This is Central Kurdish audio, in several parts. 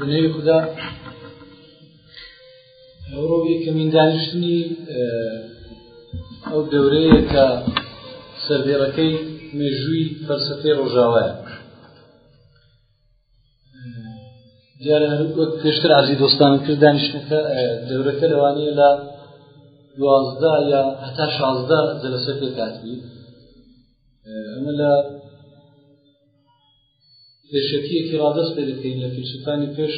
بنەوی خدا ئەوڕۆ یەکەمین دانیشتنی ئەو دەورەیە کە سەردێڕەکەی مێژووی فەرسەفەی ڕۆژاوایە دیارە وەک پێشتر عزی دۆستان کرد دانیشتەکە دەورەکە لەوانەیە لە دوازدە یا هەتا شازدە جەلەسە پێکاتبی ئەمە لە پێشەکیەکی ڕادەست پێ دەکەین لە فیلسوفانی پێش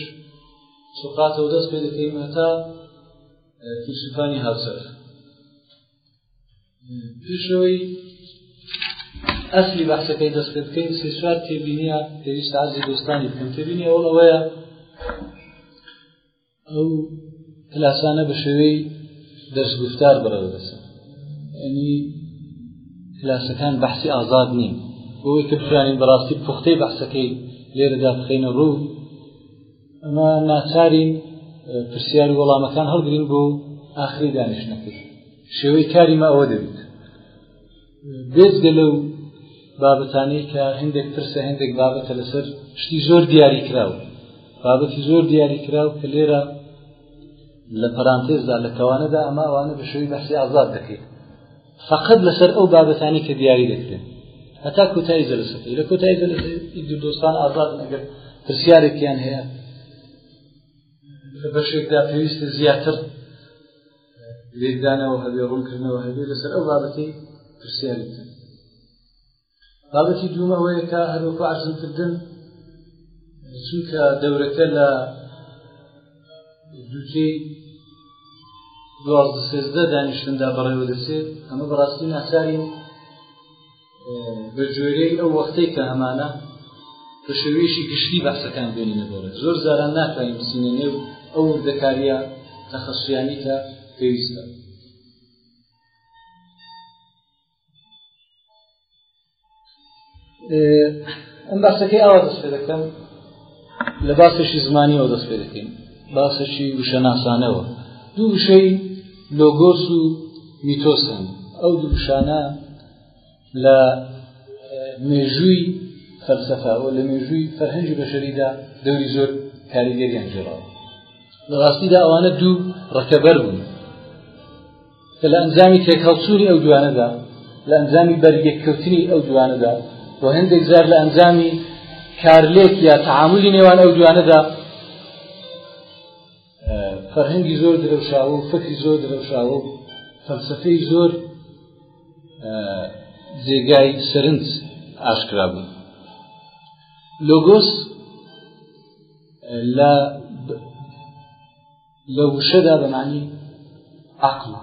سوقاتەوە دەست پێ دەکەین هەتا فیلسوفانی هاوسەر پێشەوەی ئەسلی بەحسەکەی دەست پێ بکەین سێ چوار تێبینیە پێویستە عزی دۆستانی بکەم تێبینی ئەوڵەوەیە ئەو کلاسانە بە شێوەی دەرس گفتار بڕێوە دەسە ئەنی کلاسەکان بەحسی ئازاد نین بۆی کە بتوانین بەڕاستی پوختەی بەحسەکەی لێرەدا بخینە ڕوو ئەمە ناچارین پرسیار و وەڵامەکان هەڵگرین بۆ ئاخری دانیشتنەکەی شێوەی کاری ما ئەوە دەبێت بێزگە لەو بابەتانەی کە هەندێک پرسە هەندێک بابەتە لەسەر شتی زۆر دیاری کراوە بابەتی زۆر دیاری کراو کە لێرە لە پەرانتێزدا لە کەوانەدا ئەما ئەوانە بە شێوی بەحسی ئازاد دەکەیت فقط لەسەر ئەو بابەتانی کە دیاری دەکرێن هەتا کۆتایی جەلسەکەی لە کۆتایی جەلسەی دۆستان ئازاد ئەگەر پرسیارێکیان هەیە لە بەشێکدا پێویستە زیاتر لێکدانەوە هەبێ ڕوونکردنەوە هەبێ لەسەر ئەو بابەتی پرسیاری بکەن بابەتی دوومەوەیە کە هەروەکو عزم کردن چونکە دەورەکە لە دووچەی دوازدە سێزدە دانیشتندا بەڕێوە دەچێت ئەمە بەڕاستی ناچارین بە جۆرەی ئەو وەختەی کە ئەمانە بە شێوەیەشی گشتی بەحسەکان بێنی نەبێت زۆر زاران ناتوانین بسینە نێو ئەو وردەکاریە تەخەسویانی کە پێویستە ئەم باسەکەی ئاوا دەست پێ دەکەم لە باسێکی زمانیەوە دەست پێ دەکەین باسەکی وشەناسانەوە دوو وشەی لۆگۆس و میتۆسن ئەو دووشانە لە مێژووی فەلسەفە و لە مێژووی فەرهەنگی بەشەریدا دەوری زۆر کاریگەریان جێڕاوە لە ڕاستیدا ئەوانە دوو ڕەکەبەر بوون کە لە ئەنجامی تێکهەڵچووری ئەو دوانەدا لە ئەنجامی بەرگێککەوتنی ئەو دوانەدا و هەندێک جار لە ئەنجامی کارلێک یا تعاملی نێوان ئەو دوانەدا فەرهەنگی زۆر درەوشاوە و فەکی زۆر درەوشاوە و فەلسفەی زۆر جێگای سەرنج ئاشکرا بوو لۆگۆس لە لە وشەدا بەمانی عقلە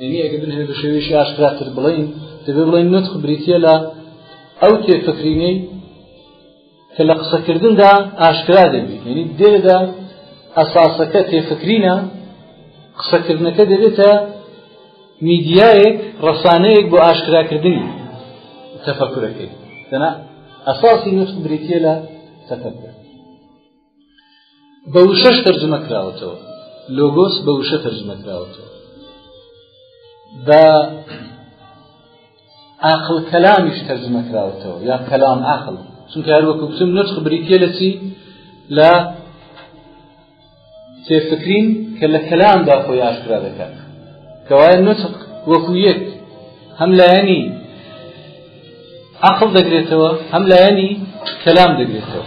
یعنی ئەگە بنێ بە شێویش ئاشکراتر بڵین دەبێ بڵین نوتق بریتە لە ئەو تێفکرینەی کە لە قسەکردندا ئاشکرا دەبێت یعنی دێدا ئەساسەکە تێفکرینە قسەکردنەکە دەبێتە میدیایەک ڕسانەیەک بۆ ئاشکراکردنی تەفەکرەکەی دەنا ئەساسی نوتق بریتە لە تەفەکر بە وشەش تەرجمە کراوەتەوە لۆگۆس بە وشە تەرجمە کراوەتەوە بە ئاقل کەلامیش تەرجمە کراوەتەوە یا کەلام ئاقل چونکە هەر وەکو بچم نوتخ بریتە لە چی لە تێفکرین کە لە کەلامدا خۆی ئاشکرا دەکات کەوایە نوتق وەکو یەک هەم لایەنی عقل دەگرێتەوە هەم لایەنی کەلام دەگرێتەوە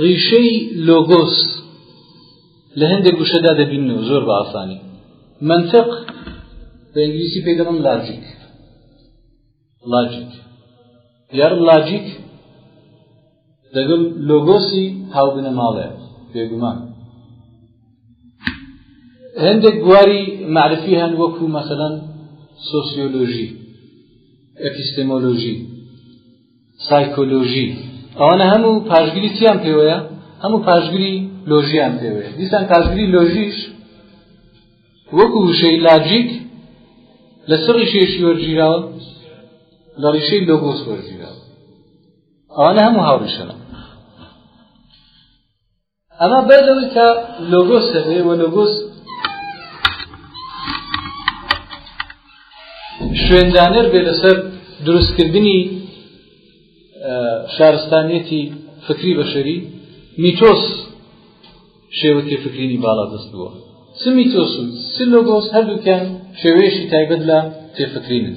ڕیشەی لۆگۆس لە هەندێک گوشەدا دەبینەوە زۆر بە ئاسانی منطق بە ئینگلیسی پێی دەڵم لاجیک لاجیک یار لاجیک دەگەڵ لۆگۆسی هاوبنەماڵێ بێگومان هەندێک بواری معرفی هەن وەکو مەسەلەن سۆسیۆلۆژی ئەپیستمۆلۆژی سایکۆلۆژی ئەوانە هەموو پاشگری چیان پێوەیە هەموو پاشگری لۆژیان پێوەیە دیسان پاشگری لۆژیش وەکو وشەی لاجیک لە سڕی شێشی وەرگیراوە لە ڕیشەی لۆگۆس وەرگیراوە ئەوانە هەموو هاوریشەنە ئەمە بەر لەوەی کە لۆگۆس هەبێ و لۆگۆس شوێندانەر بێ لەسەر دروستکردنی شارستانیەتی فکری بەشەری میتۆس شێوەتی فکرینی باڵا دەست بووە چ میتۆس و چ لۆگۆس هەردووکیان شێوەیەشی تایبەت لە تێفکرینن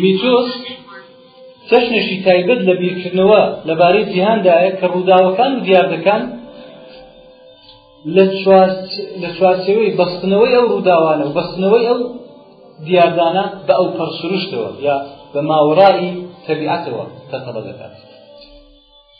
میتۆس چەشنێکی تایبەت لە بیرکردنەوە لەبارەی جیهاندایە کە ڕووداوەکان و دیاردەکان لە چوارچەوەی بەستنەوەی ئەو ڕووداوانە و بەستنەوەی ئەو دیاردانە بە ئەو پەرسروشتەوە یا بە ماوەڕایی تەبیعەتەوە تەتەڵە دەکات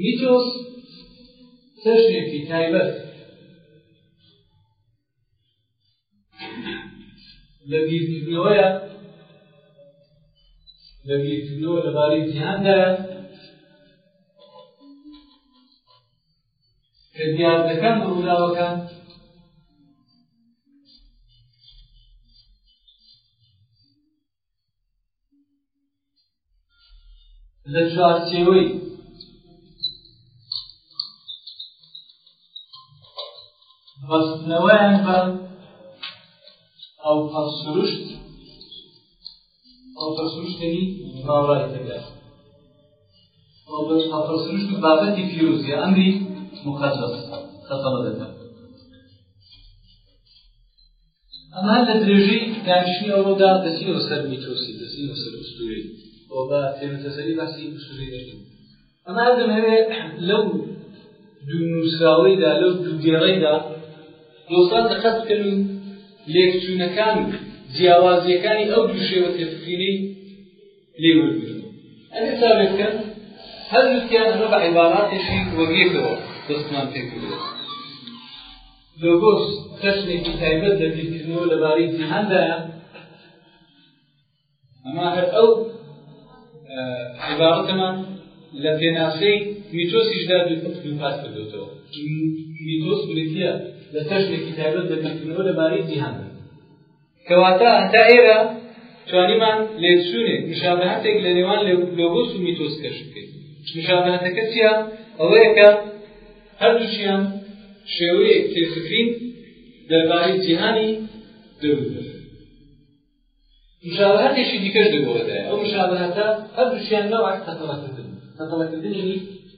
میتۆس چەشنێکی تایبەت لە بیرکردنەوەیە لە بیرکردنەوە لەبارەی جیهاندایە کە دیاردەکان و ڕووداوەکان لە چوارچێوەی بەستنەوەیان بە ئەو پەس سروشت ئەو پەس سروشتەنی ماوەی تەگەر ئەو پەس سروشت بابەتی پیرۆزی ئەمری مقدس تەسەڵە دەکەن ئەمان لە درێژەی دانیشتنی ئەوەدا دەچینەوە سەر میتۆسی دەچینەوە سەر ئوستورەی ئەوە بە تێروتەسەلی باسی ئوستورەی دەکەین ئەما دەمەوێت لەو دوو نووسراوەیدا لەو دوو دێڕەیدا دۆزان دەقەت بکەن و لێکچوونەکان و جیاوازیەکانی ئەو دوو شێوە تێفکرینەی لێوەرگرن ئەگەر چاوێت بکەن هەر دووکیان ئەمە بە عیباراتێکی وەگێکەوە دەستمان پێکردێت لۆگۆس چەشنێکی تایبەت لە بیرکردنەوە لەبارەی جیهاندایە ئەما هەر ئەو عیباڕەتەمان لە پێناسەی میتۆسیشدا دووپات کردوتەوە میتۆس بریتە لە چەشنێکی تایبەت لە بیرکردنەوە لەبارەی جیهاندا کەواتە هەتا ئێرە توانیمان لێکچوونێک مشابهەتێک لە نێوان لۆگۆس و میتۆس کەشف بکەین مشابهەتەکە چییە ئەوەیە کە هەردووشیان شێوەیەک تێفکرین دەربارەی جیهانی دەوروبەر مشابهەتێکی دیکەش دەگۆڕێتەوە ئەو مشابهەتە هەردووشیان نەوەک تەتەڵەکردن تەتەڵەکردنی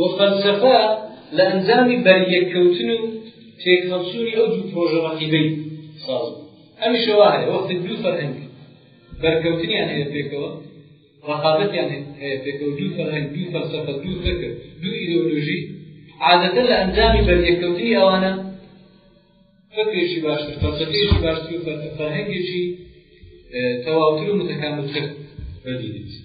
و فەلسەفە لە ئەنجامی بەریەککەوتن و تێکهەڵچوونی ئەو دوو پرۆژە ڕەقیبەی ساز بوو ئەمیشە وا هەیە وەختێک دوو فەرهەنگ بەرکەوتنیان هەیە پێکەوە ڕەقابەتیان هەیە پێکەوە دوو فەرهەنگ دوو فەلسەفە دوو فکر دوو ئیدۆلۆژی عادەتەن لە ئەنجامی بەریەککەوتنی ئەوانە فکرێکی باشتر فەلسەفەیەکی باشتر و فەرهەنگێکی تەواوتر و متەکاملتر بەدی دەبیست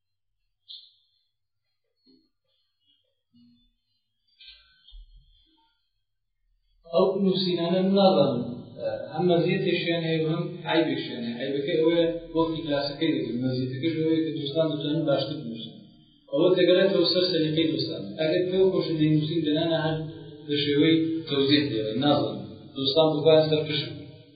ئەو نووسینانە ناڵم هەم مەزیەتێکشیان هەیە هەم عیبێکشیان عیبەکە ئەوەیە وەختی کلاسەکەی دەگرن مەزیەتەکەش ئەوەیە کە دۆستان دەتوانن باشتر بنووسن ئەوە دەگەرێتەوە سەر سەلیقەی دۆستان ئەگەر تۆ خۆشت لێ نووسین دەنانە هەر بە شێوەی تەوزیح دێڵێ ناڵم دۆستان ببات سەر پشت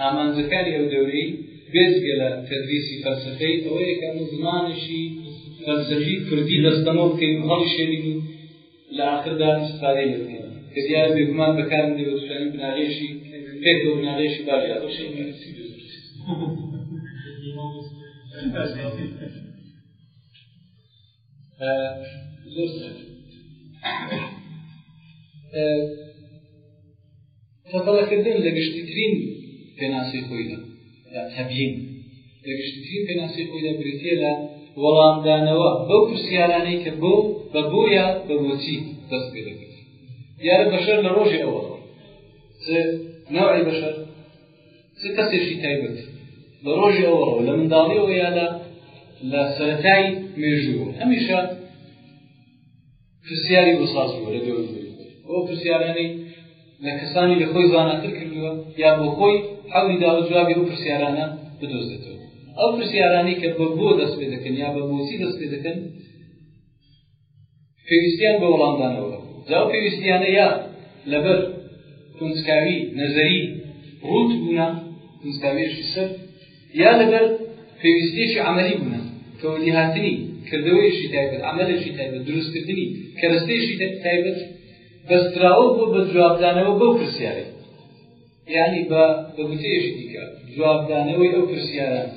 ئامانجەکانی ئەو دەورەی بێجگە لە تەدریسی فەلسەفەی ئەوەیە کە ئەمە زمانێکی فەلسەفی کوردی دەستەمۆ بکەین و هەڵیشێنین و لە ئاخردا ئیستفادەی لێ بکەین کە دیارە بێگومان بەکارم دێ بە توانین بناغەیەکی پێکەوە بناغەیەکی باش دابەشێن تەتەڵەکردن لە گشتترین پێناسی خۆیدا یا تەبیین لە گشتترین پێناسی خۆیدا بریتە لە وەڵامدانەوە بەو پرسیارانەی کە بۆ بە بۆیە بە بۆچی دەست پێ دەکرێت دیارە بەشەر لە ڕۆژی ئەوە نوعی بەشەر چ کەسێکی تایبەت لە ڕۆژی ئەوەڕەوە لە منداڵیەوە یادا لە سەرەتای مێژووە هەمیشە پرسیاری بۆ ساز بووە لە دەور ئەو پرسیارانەی لە کەسانی لە خۆی زاناتر کردووە یا بۆ خۆی حەولی داوە جوابی ئەو پرسیارانە بدۆزێتەوە ئەو پرسیارانی کە بە بۆ دەست پێ دەکەن یا بە بۆچی دەست پێ دەکەن پێویستیان بە وەڵامدانەوە هەبوو، جا ئەو پێویستیانە یا لەبەر کونجکاوی نەزەری ڕووت بوونە، کونجکاویەکی سەر، یا لەبەر پێویستیەکی عەمەلی بوونە کە وەدیهاتنی کردەوەیەکی تایبەت، عەمەلێکی تایبەت، دروستکردنی کەرەستەیەکی تایبەت بەستراوە بۆ بە جوابدانەوە بەو پرسیارەی یعنی بە بەگوتەیەکی دیکە جوابدانەوەی ئەو پرسیارانە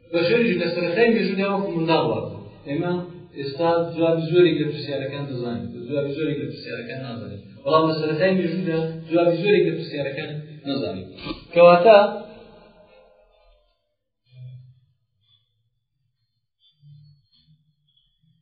بەخێویش لە سەرەتای مێژوودا وەکو منداڵ وا بوو ئێمە ئێستا جوابی زۆرێک لە پرسیارەکان دەزانین جوابی زۆرێک لە پرسیارەکان نازانین بەڵام لە سەرەتای مێژوودا جوابی زۆرێک لە پرسیارەکان نازانین کەواتە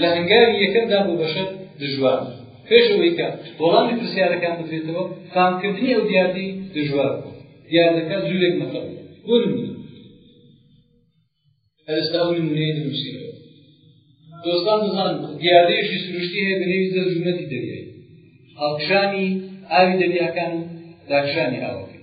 لە هەنگاوی یەکەمدا بۆ بەشەر دژوار بوو. پێش ئەوەی کە وەڵامی پرسیارەکان بدرێتەوە، فامکردنی ئەو دیاردەی دژوار بوو. دیاردەکە جوورێک مەتەڵ بوو. بۆ نموونە، هەر ئێستا ئەو نموونەیە دەنووسینەوە. دۆستان دەزانن دیاردەیەکی سروشتی هەیە بە نێوی زەرجومەتی دەریایی هەڵکشانی ئاوی دەریاکان و داکشانی ئاوەکەی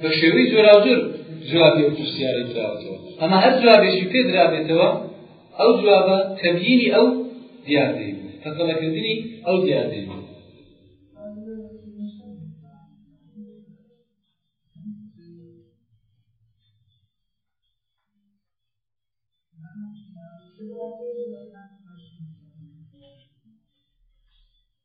بە شێوەی جۆراوجۆر جوابی ئەو پرسیارە دراوەتەوە ئەمە هەر جوابێکی پێ درابێتەوە ئەو جوابە تەبیینی ئەو دیاردەی تەقەلەکردنی ئەو دیاردەی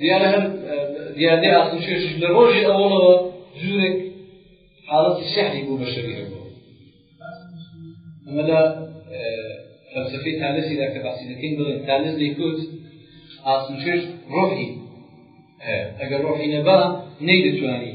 دیارە هەر دیاردەی ئاسن چێشش لە ڕۆژی ئەوڵەوە جوورێک حاڵەتی سەحری بوو بە شەریە بوو ئەمە لە فەلسفەی تالسیدا کە باسی دەکەین بڵێن تالس دەیکوت ئاسن چێش ڕۆحی ئەگەر ڕۆحی نەبا نەیدەتوانی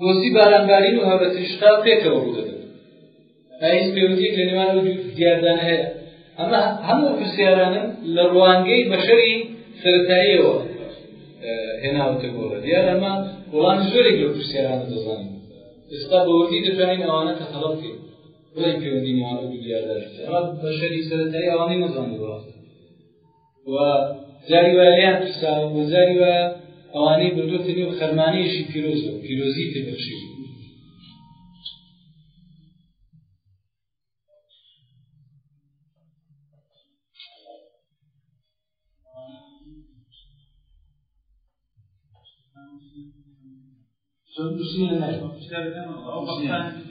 بۆچی بارانبارین و هەورەتریشقا پێکەوە ڕوودەدەن ئایا هیچ پێوەندیەک لە نێوان و دیاردانە هەیە ئەمە هەموو پرسیارانن لە ڕوانگەی بەشەری سەرەتاییەوە هێناوتە گۆڕە دیار ئەمە وڵام زۆرێک لە پرسیارانە دەزانین ئێستا بەوەردی دەتوانین ئەوانە تەخەڵە بکەین بڵێن پێوەندی نێوان و دیاردانە بەشەری سەرەتایی ئەوانەی نەزانیوە و جاری وایە لێیان ترساوە و جاری وایە ئەوانەی بردوتنی و خەرمانەیەشی پیرۆز و پیرۆزی تێبەخشی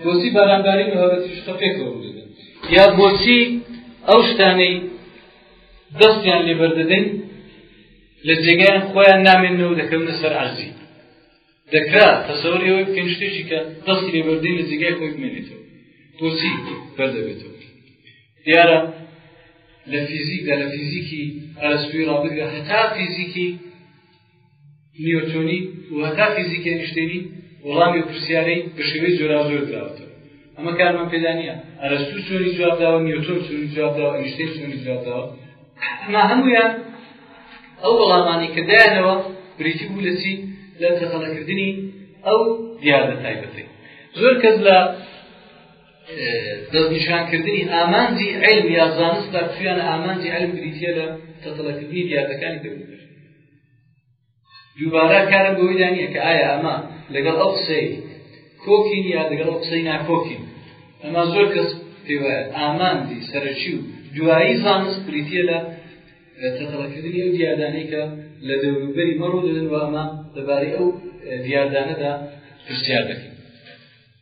بۆچی بارامداری مەهارەتی شتە پێکەوە دەدەن یا بۆچی ئەو شتانەی دەستیان لێبەردەدەین لە جێگایان خۆیان نامێنەوە دەکەونە سەر عزی دەکرا تەسەوەر ئێوەی بکەین شتێکی کە دەستی لێبەردەین لە جێگای خۆی بمێنێتەوە بۆچی بەردەبێتەوە دیارە لە فیزیکدا لە فیزیکی ئەرسپی ڕابگرە هەتا فیزیکی نیۆتۆنی و هەتا فیزیکی ئەنیشتەینی وەڵامی پرسیارەی بە شێوەی جۆراوجۆر دراوەتەوە ئەمە کارمان پێدا نییە ئەرەستوو چۆنی جواب داوە نیۆتۆن چۆنی جواب داوە ئەنیشتەین چۆنی جواب داوە ئەما هەمویان ئەو وەڵامانی کە دایانەوە بریتی بوو لە چی لە تەقەلەکردنی ئەو دیاردە تایبەتی زۆر کەس لە دەستنیشانکردنی ئامانجی علم یا زانست تا تویانە ئامانجی علم بریتە لە تەقەلەکردنی دیاردەکانی دەبێت دووبارە کارم بەوەی دانیە کە ئایا ئەمە لەگەڵ ئەو قسەی کۆکین یا لەگەڵ ئەو قسەی ناکۆکین ئەمە زۆر کەس پێوایە ئامانجی سەرەکی و دوایی زانست بریتە لە تەتەڵەکردنی ئەو دیادانەی کە لە دەوروبەری مەڕوو دەدن وامە دەبارەی ئەو دیاردانەدا پرسیار دەکەین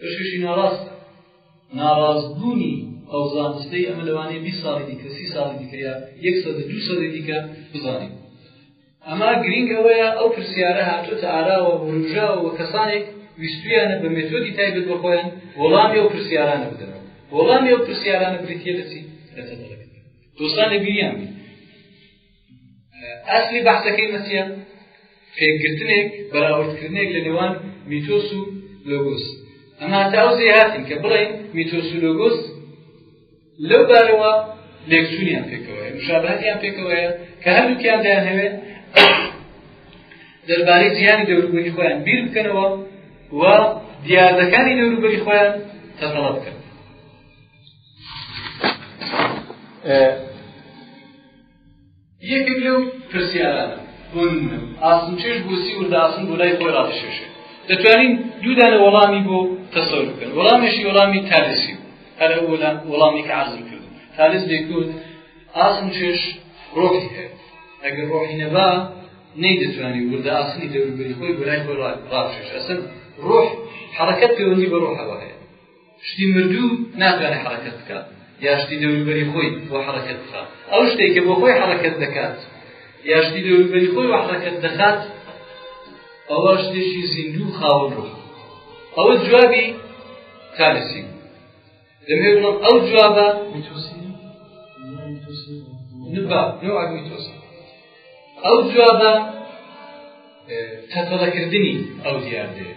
پشکەشی ناڕاستە، ناڕاستبوونی ئەو زانستەی ئەمە لەوانەیە بیست ساڵی دیکە، سی ساڵی دیکە یا یەک سەدە دوو سەدەی دیکە بزانین. ئەما گرینگ ئەوەیە ئەو پرسیارە هاتۆتە ئاراوە و وروژاوە و کەسانێک ویستویانە بە مێتۆدی تایبەت بە خۆیان وەڵامی ئەو پرسیارانە بدەن. وەڵامی ئەو پرسیارانە بریتییە لە چی؟ لە تەتەڵەکردن. دۆستان لە بیریان بێت. ئەسلی بەحسەکەی مەسیە پێکگرتنێک بەراوردکردنێک لە نێوان میتۆس و لۆگۆس ئەما تا ئەو زیهاتین کە بڵێین میتۆس و لۆگۆس لەو بارەوە لێکچوونیان پێکەوەە مشابهاتیان پێکەوەیە کە هەردووکیان دەیان هەوێت دەربارەی زیانی دەوروبەری خۆیان بیر بکەنەوە و دیاردەکانی دەوروبەری خۆیان تەتەڵە بکەن یەکێک لەو پرسیارانە بۆ نمونە ئاسن چێش بۆسی ورداسن بۆ لای خۆی ڕادشێشێ دەتوانین دوودانە وەڵامی بۆ تەسەر بکەن وەڵامێکی وەڵامی تالسی هەر وەڵامی کە عزم کرد تالس دەکوت ئاسن چێش ڕۆحی هەیە ئەگەر ڕۆحی نەبا نەی دەتوانانی وردە ئاسنی دەوروبەری خۆی بۆ لای خۆی ڕادشێش ئەسن ڕۆح حرەکەت پەیوەندی بە ڕۆحەوە هەیە شتی مردوو ناتوانێت حەڕەکەت بکات یا شتی دەوروبەری خۆی بۆ حەڕەکەت بخات ئەو شتێک کە بۆ خۆی حەڕەکەت دەکات یا شتی دەوروبەری خۆی بۆ حەڕەکەت دەخات ئەوە شتێکی زیندوو خاوەن ڕۆح ئەوە جوابی تارسی دەمێ بڵم ئەو جوابە نبا نوع میتۆسی ئەو جوابە تەتەڵەکردنی ئەو دیاردەیە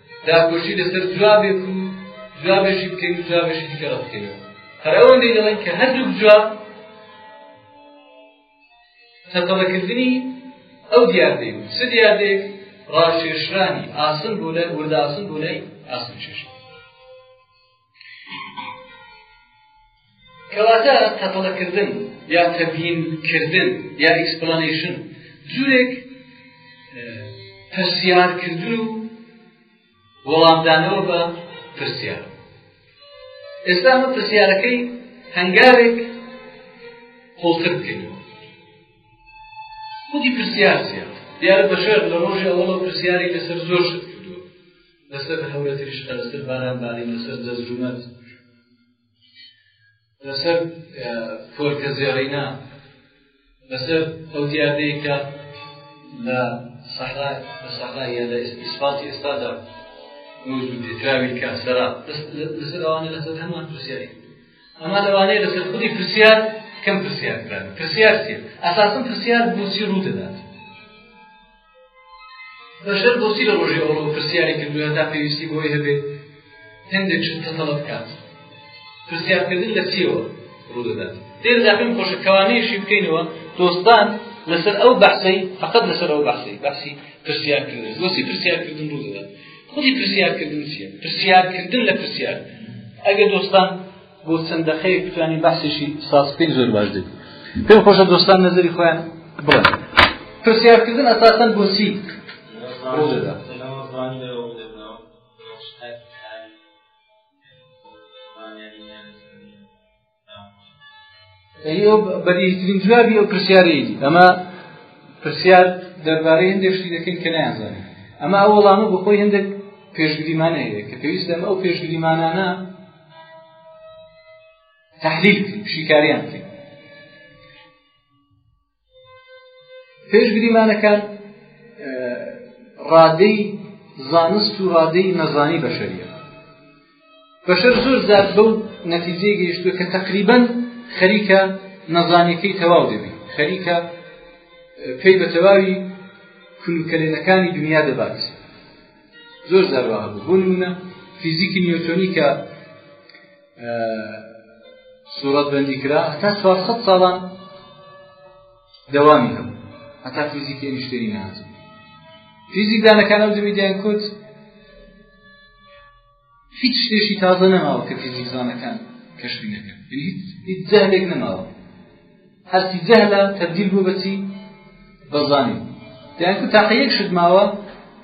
داکۆکی لەسەر جوابێک و جوابێکی بکەین و جوابێکی دیکە ڕەت بکەینەوە هەر ئەوەندەی دەڵێن کە هەردووک جواب تەقەڵەکردنی ئەو دیاردەی و چ دیاردێک ڕاکێشرانی ئاسن بۆ لای ورداسن بۆ لای ئاسن چێشت کەواتە تەتەڵەکردن یا تەبیینکردن یا ئیکسپلانیشن جورێک پرسیارکردن و وەڵامدانەوە بە پرسیار ئێستا ئەمە پرسیارەکەی هەنگارێک قوڵتر بکەینەوە خودی پرسیار زیاد دیارە بەشەر لە ڕۆژی ئەوڵە پرسیاری لەسەر زۆر شت لەسەر هەورە تریش قەرزتر باران بارین لەسەر دەزرومەت لەسەر کۆرکە زێڕینا لەسەر ئەو دیاردەیەکە لە سەحرا لە سەحرایە لە ئیسپاتی ئێستادا دراوی کە سەرا لەسەر ئەوانە لەسەر هەمان پرسیاری ئەما لەوانەیە لەسەر خودی پرسیار کەم پرسیار کران پرسیار ئەساسم پرسیار بۆچی ڕوو دەدات بەشەر بۆچی لە ڕۆژی ئەوڵۆ پرسیاری کردوە تا پێویستی بۆی هەبێت هەندێک شت تەتەڵە بکات پرسیارکردن لە چیەوە ڕوودەدات دێر داخیم خۆشە کەوانەیەشی بکەینەوە دۆستان لەسەر ئەو بەحسەی فقط لەسەر ئەو بەحسی بەحسی پرسیارکردن بۆچی پرسیارکردن ڕوودەدات خودی پرسیارکردن چیە پرسیارکردن لە پرسیار ئەگەر دۆستان بۆ چەند دەقەیەک بتوانین بەحسیشی ساز بکەین زۆر باش دێت پێم خۆشە دۆستان نەزەری خۆیان بڵێن پرسیارکردن ئەساسەن بۆچی ڕۆژەدا یعنی ئەو بەدیهترین جوابی ئەو پرسیارەی ئەمە پرسیار دەربارەی هەندێک شتی دەکەین کە نایانزانین ئەمە ئەو وەڵامە بۆ خۆی هەندێک پێشگریمانە هەیە کە پێویست لەمە ئەو پێشگریمانانە تحلیل شیکاریان کرد پێش گریمانەکان ڕادەی زانست و ڕادەی نەزانی بەشەریە بەشەر زۆر زار بەو نەتیجەی گەیشتوە کە تقریبن خەریکە نەزانەکەی تەواو دەبی خەریکە پێی بە تەواوی کلوکەلێنەکانی دنیا دەبات زۆر زاروا هەبوو بۆ نمونە فیزیکی نیوتۆنی کە سوورەت بەندی کرا هەتا چوار سەد ساڵان دەوامی هەبوو هەتا فیزیکی ئەنیشتێنی نەهاتوو فیزیکدانەکان ئەو دوویدیان کوت هیچ شتێکی تازە نەماوە کە فیزیکزانەکان کەشفی نەکەن هیچ جەهلێک نەماوە هەستی جەهلە تەبدیل بووە بە چی؟ بە زانین. دەیان کو تاقە یەک شت ماوە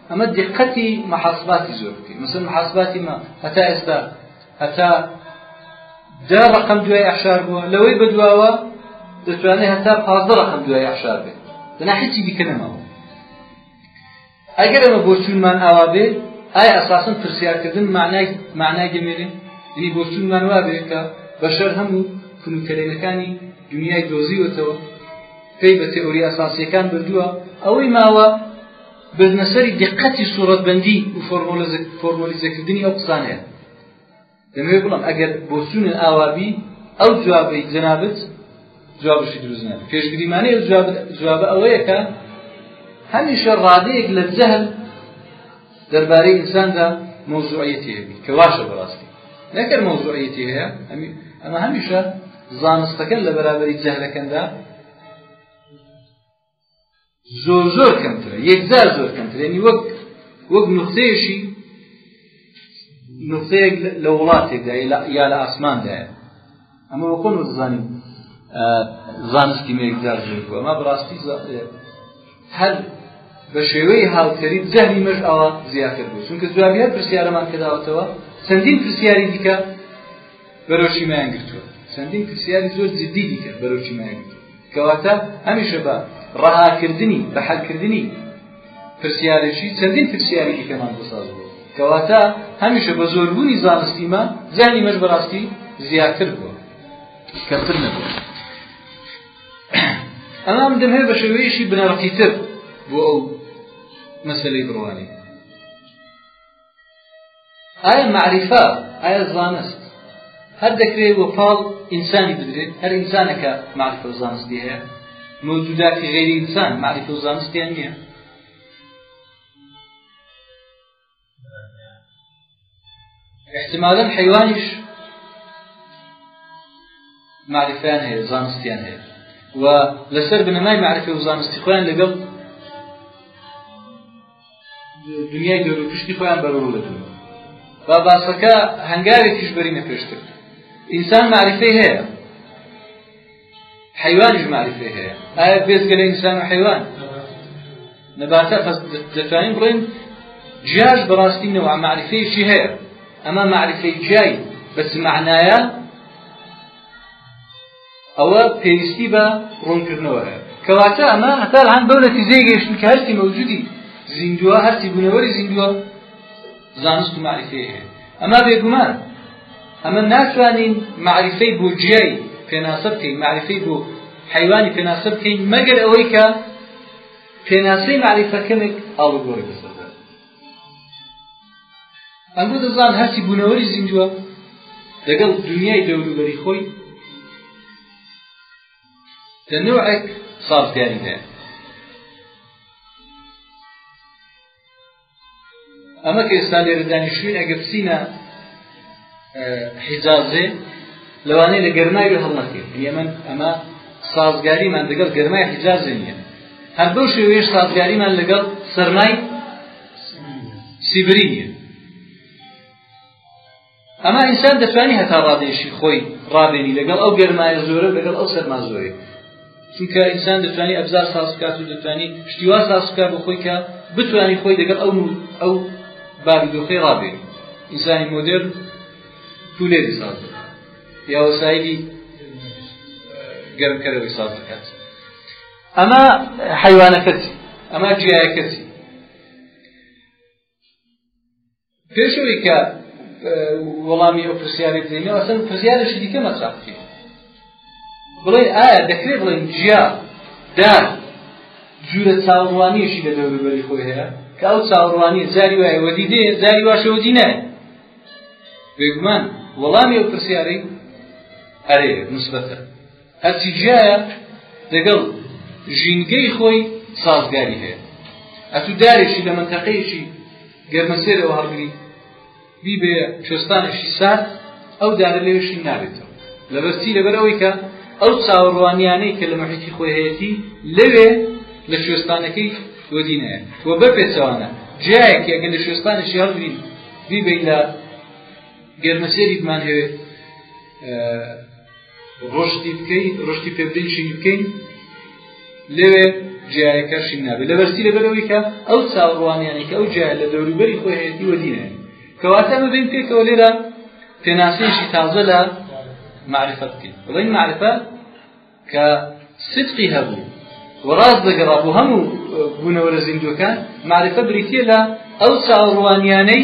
ئەمە دقەتی محاسباتی زۆر بکەیت مەسەن محاسباتی مە هەتا ئێستا هەتا دە ڕقم دوای ئەحشار بووە لەوەی بەدواوە دەتوانێت هەتا پازدە ڕقم دوای ئەحشار بێت دەنا حچی دیکە نەماوە ئەگەر ئەمە بۆچوونمان ئاوا بێ ئایا ئەساسن پرسیارکردن معنای معنای دەمێنێ یعنی بۆچوونمان وا بێ کە بەشەر هەموو کونکەرێنەکانی دنیای دۆزیوەتەوە پێی بە تئۆری ئەساسیەکان بردووە ئەوەی ماوە بردنەسەری دقەتی سوورەتبندی و فۆرمۆلیزەکردنی ئەو قسانەیە دەمەوێت بڵێم ئەگەر بۆچوونت ئاوا بی ئەو جوابەی جەنابت جوابشی دروست نابێت پێشگریمانەی ئەو جوابە ئەوەیە کە هەمیشە ڕادەیەک لە جەهل دەربارەی ئینساندا مەوزوعیەتی هەبی کە واشە بەڕاستی نەکرد مەوزوعیەتی هەیە ئەمە هەمیشە زانستەکەن لە بەرابری جەهلەکەندا زۆر زۆر کەمترە یەکجار زۆر کەمترێنی وەک وەک نوختەیەشی نوختەیەک لە وڵاتێکدا یا لە ئاسماندایە ئەمە وەکۆ زانانی زانستی مێکدار زۆر بوو ئەمە بڕاستی هەر بە شێوەی هاوتەری جەهلی مەش ئەوە زیاتر بوو چونکە جوابی هەر پرسیارەمان کەداوەتەوە چەندین پرسیاری دیکە بەرۆکی مایان گرتووە چەندین پرسیاری زۆر جدی دیکە بەرۆکی مایان گرتووە کەواتە هەمیشە بە ڕەهاکردنی بە حەلکردنی پرسیارێکی چەندین پرسیاری دیکەمان بۆ ساز بووە کەواتە هەمیشە بە زۆربوونی زانستیمە زانی مەش بەڕاستی زیاتر بووە کەمتر نەبووە ئەمام دەمێ بە شێوەیەشی بنەڕەتیتر بۆ ئەو مەسلەی بڕوانێت ئایا معریفە ئایا زانست هەر دەکرێت وە پاڵ ئینسانی بدرێت هەر ئینسانەکە معریفە و زانستی هەیە موجوداتی غێری ئینسان معریفە و زانستیان نییە احتمالا حیوانیش معرفیان هەیە زانستیان هەیە و لەسەر بنەمای معرفی و زانستی خۆیان لەگەڵ دنیای دەرو پشتی خۆیان بەرەوە دەدون با باسەکە هەنگاوێکیش بەرینە پێشتر ئینسان معرفەی هەیە حیوانیش معرفەی هەیە ئایا بێزگە لە ئینسان و حیوان نەباتە فەس دەتوانین بڵێن جیاش بەڕاستی نەوە معرفەیەکی هەیە ئەمە معرفەی جای بەس معنایە ئەوە پێویستی بە ڕوونکردنەوە هەیە کەواتە ئەمە هەتا هەن بەو نەتیجەی گەیشتن کە هەرسی مەوجودی زیندووە هەرسی بوونەوەری زیندووە زانست و معرفی هەیە ئەما بێگومان ئەمە ناتوانین معرفەی بۆ جیای پێناسە بکەین معرفەی بۆ حیوانی پێناسە بکەین مەگەر ئەوەی کە پێناسەی معرفەکەمێک ئاڵوگۆڕی بەسەر ئەمڕۆ دەزان هەرچی بوونەوەری زیندووە لەگەڵ دنیای دەوروبەری خۆی لە نوعێک سازگاری هەیە ئەمە کە ئێستا لێرەدانی شوێن ئەگە بچینە حیجازێ لەوانەیە لە گەرماوی هەڵنەکرد یەمەن ئەمە سازگاریمان دەگەڵ گەرمای حیجازێ نیە هەر بەو شێوەیەش سازگاریمان لەگەڵ سەرمای سیبری نیە ئەما ئینسان دەتوانانی هەتا ڕادێشی خۆی ڕابێنی لەگەڵ ئەو گەرمایە زۆرە لەگەڵ ئەو سەرما زۆرێ چونکە ئینسان دەتوانانی ئەبزار ساز بکات و دەتوانانی شتیوا ساز بکات بۆ خۆی کە بتوانانی خۆی دەگەڵ ئەو ئەو بارودۆخی ڕابێ ئینسانی مۆدرن تولێری ساز یا وەسایلی گەرمکەرەوەی ساز دەکات ئەمە حیوانەکەتی ئەمە جیایەکەتی پێش ئەوەی کە وەڵامی ئەو پرسیارە بدەینەوە ئەسەن پرسیارێکی دیکە مەساف بکەین بڵێن ئایا دەکرێت بڵێن جیا دان جوورە چاوەڕوانیشی لە دەوروبەری خۆی هەیە کە ئەو چاوەڕوانی جاری وایە وەدی دێ جاری واشە وەدی نایە بێگومان وەڵامی ئەو پرسیارەی ئەرێ نسبەتە هەرچی جیایە لەگەڵ ژینگەی خۆی سازگاری هەیە ئەتو دارێکی لە منتەقەیەکی گەرمەسێرەوە هەڵگری بیبێ کوێستانێکی سارد ئەو دارە لێوشی نابێتەوە لەبەرچی لەبەر ئەوەی کە ئەو چاوەڕوانیانەی کە لە مەحیکی خۆی هەیەتی لەوێ لە کوێستانەکەی وەدینەیە وە بە پێچەوانە جیایەک ئەگە لە کوێستانێکی هەڵگرین بیبین لە گەرمەسێری بمان هەوێت ڕشتی بکەی ڕشتی پێ بدەین شینی بکەین لەوێ جیایەکە شین نابێ لە بەرسی لەبەرەوەی کە ئەو چاوڕوانیانی کە ئەو جیای لە دەوروبەری خۆی هەیەتی وەدینێ کەواتە ئەمە بین پێکەوە لێرە پێناسەیەکی تازە لە معرفە بکەین بڵین معرفە کە صدقی هەبوو وەڕاست دەگەڕا بۆ هەموو بوونەوەرە زیندوەکان معرفە بریتە لە ئەو چاوڕوانیانەی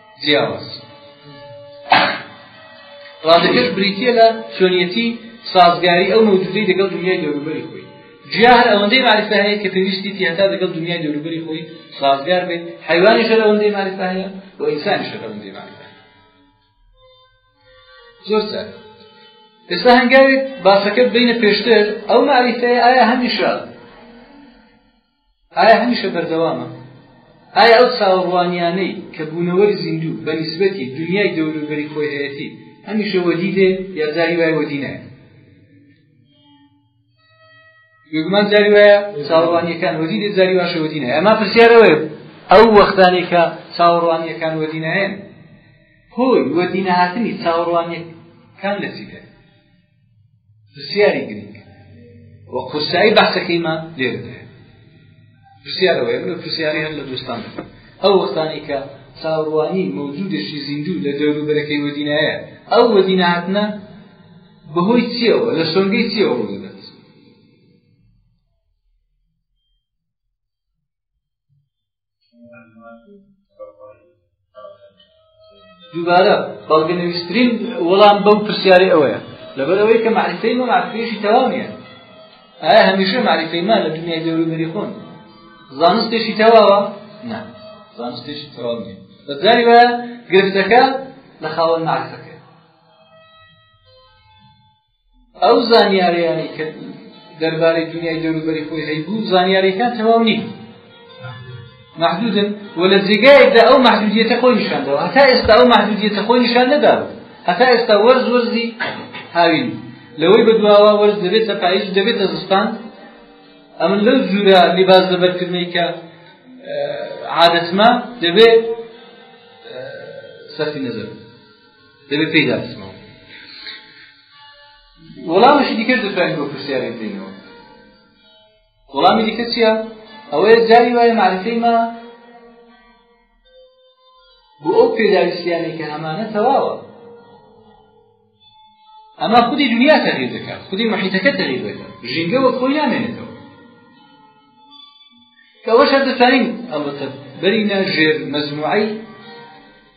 جیاواز ڕادەکەش بریتە لە چۆنیەتی سازگاری ئەو مەوجودەی دەگەڵ دنیای دەوروبەری خۆی جیا هەر ئەوەندەی معرفە هەیە کە پێویستی تیاتا دەگەڵ دنیای دەوروبەری خۆی سازگار بێت حیوانی شەر ئەوەندەی معرفە هەیە و ئینسانی شەر ئەوەندەی معرفە زۆر سەر ئێستا هەنگاوێک باسەکەت بینە پێشتر ئەو معرفەیە ئایا هەمیشە ئایا هەمیشە بەردەوامە؟ ئایا ئەو چاوەڕوانییانەی کە بوونەوەری زیندوو بە نیسبەتی دونیای دەوروبەری خۆی هەیەتی، هەمیشە وەدی دێ یا جاری وایە وەدی نایە؟ بێگومان جاری وایە چاوەڕوانییەکان وەدی دێ جاری واشە وەدی نایە. ئەما پرسیار ئەوەیە ئەو وەختانێک کە چاوەڕوانییەکان وەدی نایەن هۆی وەدی نەهاتنی چاوەڕوانییەکان لە چی دێت؟ پرسیاری گرنگ و قورسایی بەحسەکەیمان لێ بدرێت پرسیارەوەی من پرسیاری هەر لە دوستان ئەو وەختانی کە چاوەڕوانی مەوجودێکی زیندوو لە دەوروبەرەکەی وەدینایە ئەو وەدیناتنە بەهۆی چیەوە لە سۆنگەی چیەوە ڕوو دەبێت دووبارە بەڵگەنەویسترین وەڵام بەو پرسیاری ئەوەیە لەبەر ئەوەی کە معریفەی مە معریفەیەکی تەواو نیە ئایا هەمیشە معریفەی ما لە دنیای دەوروبەری خۆن زانستێکی تەواوە نا زانستێکی تەواو نیە بەزاری وایە گرفتەکە لە خاوەن معریفەکە ئەو زانیاریانی کە دەربارەی دنیای دەوروبەری خۆی هەیبوو زانیاریەکان تەواو نین محدودن و لە جێگایەکدا ئەو محدودیتە خۆی نیشاندەوە هەتا ئێستا ئەو محدودیتە خۆی نیشان نەداوە هەتا ئێستا وەرز وەرزی هاوین لەوەی بەدواوە وەرز دەبێتە پاییز دەبێتە زستان ئەمن لەو جورە لیباز دەبەرکردنەی کە عادەتمە دەبێت سەرفی نەزەر دەبێت پێی دابسمەوە وەڵامەشی دیکەش دەتوانین بۆ پرسیارێک بدەینەوە وەڵامی دیکە چییە ئەوەیە جاری وایە معرفەی ما بۆ ئەو پێداویستیانەی کە هەمانە تەواوە ئەمە خودی دنیا تەغیر دەکات خودی مەحیتەکە تەغیر دەکات ژینگە وە خۆی نامێنێتەوە کەەوە شەر دەتوانین ئەڵبەتە بەرینە ژێر مەزموعی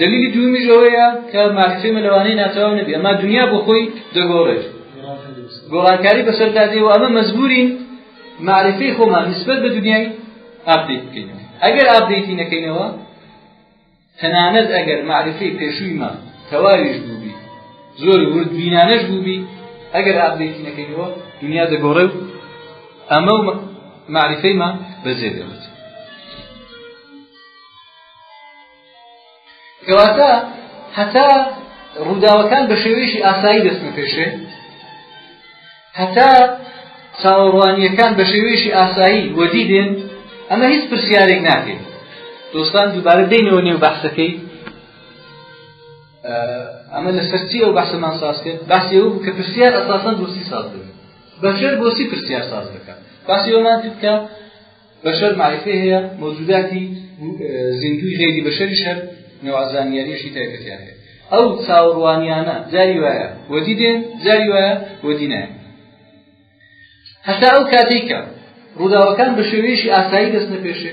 دلیلی دومیش ئەوەیە کە مافیمە لەوانەی ناتەواو نەبێ ئەما دنیا بۆ خۆی دەگۆڕێت گۆڕانکاری بەسەردا دێ و ئەمە مەزبورین معرفەی خۆمان نسبەت بە دنیای ئاپدەیت بکەین ئەگەر ئاپدەیتی نەکەینەوە تەنانەت ئەگەر معرفەی پێشوویمان تەواویش بووبی زۆر ورد بینانەش بووبی ئەگەر ئاپدەیتی نەکەینەوە دنیا دەگۆڕێ و ئەمە و معرفەیمان بەجێ دەوێت کەواتە هەتا ڕووداوەکان بە شێوەیەشی ئاسایی دەستمە پێشێ هەتا چاوەڕوانیەکان بە شێوەیەشی ئاسایی وەدی دێن ئەمە هیچ پرسیارێک ناکەین دۆستان دووبارە دەینەوە نێو بەحسەکەی ئەمە لە سەرچی ئەو بەحسەمان ساز کرد باسی ئەو کە پرسیار ئەساسەن بۆسی ساز دەکەن بەشێر بۆسی پرسیار ساز دەکەن باسی ئەومان کرد کە بەشەر مەعریفەی هەیە، مەوجوداتی زیندووی غەیری بەشەریش هەر نەوع زانیاریەکی تایبەتیان هەیە. ئەو چاوەڕوانیانە جاری وایە وەدی دێن، جاری وایە وەدی نایەن. هەتا ئەو کاتەی کە ڕووداوەکان بە شێوەیەشی ئاسایی دەستنە پێشێ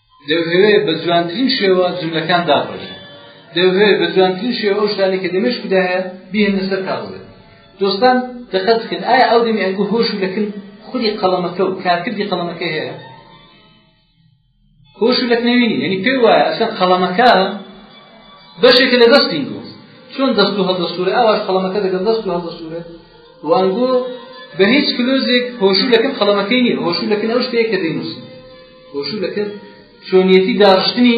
دەوهەوێ بە جوانترین شێوە جملەکان دابڕێژێ دەوهەوێ بە جوانترین شێوە ئەو شتانەی کە لەمێش بدایە بهێنە سەر کاغزێ دۆستان دقت بکەن ئایا ئەو دەمی ئەنگو هۆش و لەکن خودی قەڵەمەکە و کارکردی قەڵەمەکە هەیە هۆش و لەکنەوینی یعنی پێ وایە ئەسەر قەڵەمەکە بەشێکە لە دەستی گۆ چۆن دەست و هەڵدەسوورە ئاواش قەڵەمەکە دەگەڵ دەست و هەڵدەسوورە وانگۆ بە هیچ کلۆزێک هۆشو لەکەم قەڵەمەکەی نیە هۆشو لەکن ئەو شتەیە کە دەینووسن بۆشو دەکرد چۆنیەتی داڕشتنی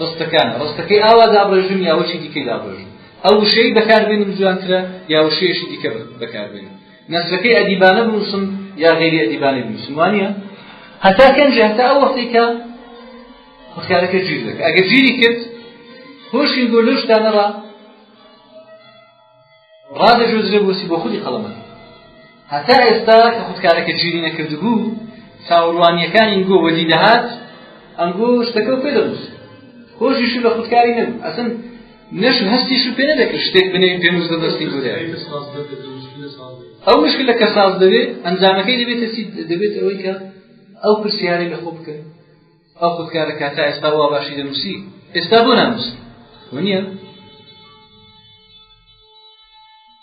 ڕستەکان ڕستەکەی ئاوا دابڕێژن یا وەچی دیکەی دابڕێژن ئەو وشەی بەکاربێنم جوانترە یا وشەیەشی دیکە بەکاربێنم نەسرەکەی ئەدیبانە بنووسم یا غێری ئەدیبانە بنووسم وانە هەتا کەنج هەتا ئەو وەختی کە ڕکارەکە جیر دەکە ئەگەر جیری کرد هۆشی گۆ لەو شتانەڕە ڕادێژ وزرێ بوسی بۆ خودی قەڵەمە هەتا ئێستا کە خودکارەکە جیری نەکردبوو چاوەڕوانیەکانی گۆ وەدی دەهات ئەنگۆ شتەکە پێ دەبووس خۆشیش لە خودکاری نەبوو ئەسن نەش هەستیش پێ نەدەکرد شتێک بنێن پێ نووس دەدەستی گورێ ئەو مشکل لە کە ساز دەبێت ئەنجامەکەی دەبێتە دەبێت ئەوەی کە ئەو پرسیارەی لە خۆ بکەن ئەو خودکارە کا تا ئێستا وا باشی دەنووسی ئێستا بۆ نانووسی نییە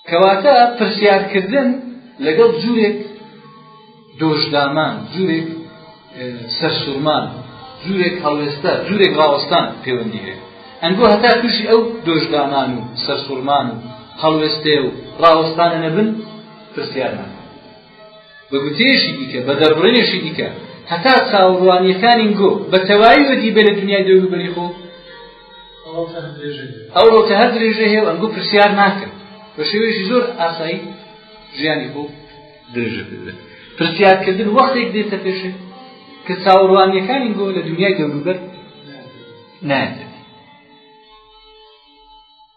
کەواتە پرسیارکردن لەگەڵ جوورێک دۆژدامان جوورێک سەرسوورمان جوورێک هەڵوێستا جوورێک ڕاوەستان پەیوەندی هەیە ئەنگۆ هەتا تووشی ئەو دۆژدامان و سەرسوورمان و هەڵوێستێ و ڕاوەستانە نەبن پرسیارمان بە گوتەیەشی دیکە بە دەربڕینێکی دیکە هەتا چاوڕوانیەکانی گۆ بە تەواوی وەدی بێ لە دنیای دەوروبەری خۆ ئەو ڕۆتە هەر درێژە هەیە ئەنگۆ پرسیار ناکەن بە شێوەیەکی زۆر ئاسایی ژیانی خۆ درێژە بدرێت پرسیارکردن وەختێک دێتە پێشێ کە چاوڕوانیەکانی گۆ لە دنیای دەوروبەر نایێت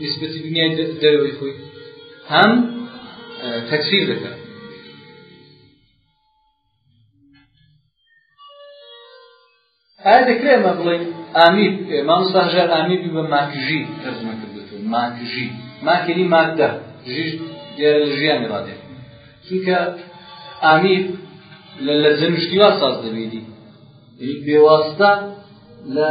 نسبەتی دنیای دەرەوەی خۆی هەم تەکسیر دەکات ئایا دەکرێت ئەمە بڵێین ئامیر مامۆستا هەژار ئامیر بی بە ماکژی تەرجمە کردێتەوە ماکژی ماکەری مادە ژیش دیارە لە ژیانی ڕادێت چونکە ئامیر لە لە جەنشتیوا ساز دەبێتی یعنی بێواستا لە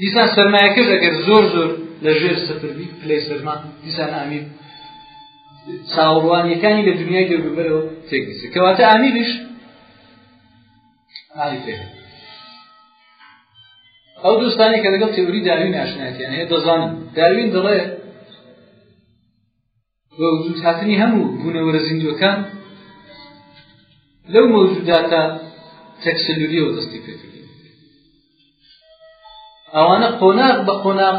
دیسان سەرمایەکەش ئەگەر زۆر زۆر لە ژێر سفر بیت پلەی سەرما دیسان ئامیر چاوەڕوانیەکانی لە دنیای دەوروبەرەوە تێکدەچێت کەواتە ئامیریش مالی پێ ئەو دوستانی کە لەگەڵ تێوری داوی ناشناتیان هەیە دەزانن داوین دەڵێ بە وجود هاتنی هەموو بوونەوەرە زیندوەکان لەو مەوجوداتە تەکسلوریەوە دەستی پێکرد ئەوانە قۆناغ بە قۆناغ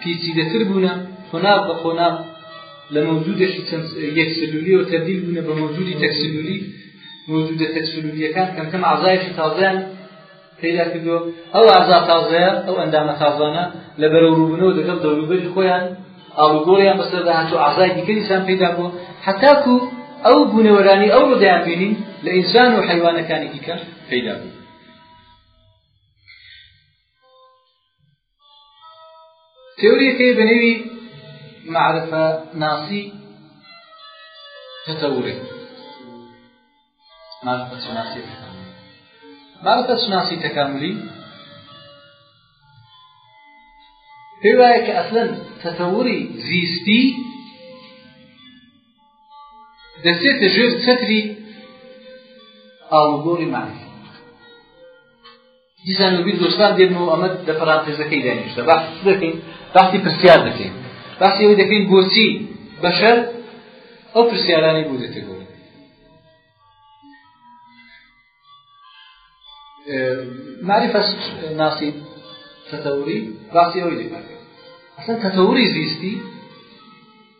پیچیدەتر بوونە قۆناغ بە قۆناغ لە مەوجودێکی چەند یەک سلولیەوە تەبدیل بوونە بە مەوجودی تەکسلولی مەوجودە تەکسلولیەکان کەمکەم عزایشی تازیان پەیدا کردووە ئەو ئازا تازەیە ئەو ئەندامە تازانە لە بەرەوروبنەوە دەگەڵ دەوروبەری خۆیان ئاڵوگۆڕیان بەسەر داهات و ئازای دیکەریسان پەیدا بوو حتاکو ئەو بوونەوەرانی ئەو ڕۆدایان بینین لە ئینسان و حیوانەکانی دیکە پەیدا بوو تێوریەکەی بە نێوی معرفە ناسی تەتەورێ معرفە شناسی معرفە شناسی تەکاملی پێی وایە کە ئەسلەن تەتەوری زیستی دەچێتە ژێر چەتری ئاڵوگۆری معرفە دیسان لە بیست دۆستان دێنەوە ئەمە لە پەرانتێزەکەی دانیشتە باس دەکەین باسی پرسیار دەکەین باسی ئەوەی دەکەین بۆچی بەشەر ئەو پرسیارانەی بۆ دەتەوە معرفە ناسی تەتەوری باسی ئەوەی دەکات ئەسەن تەتەوری زیستی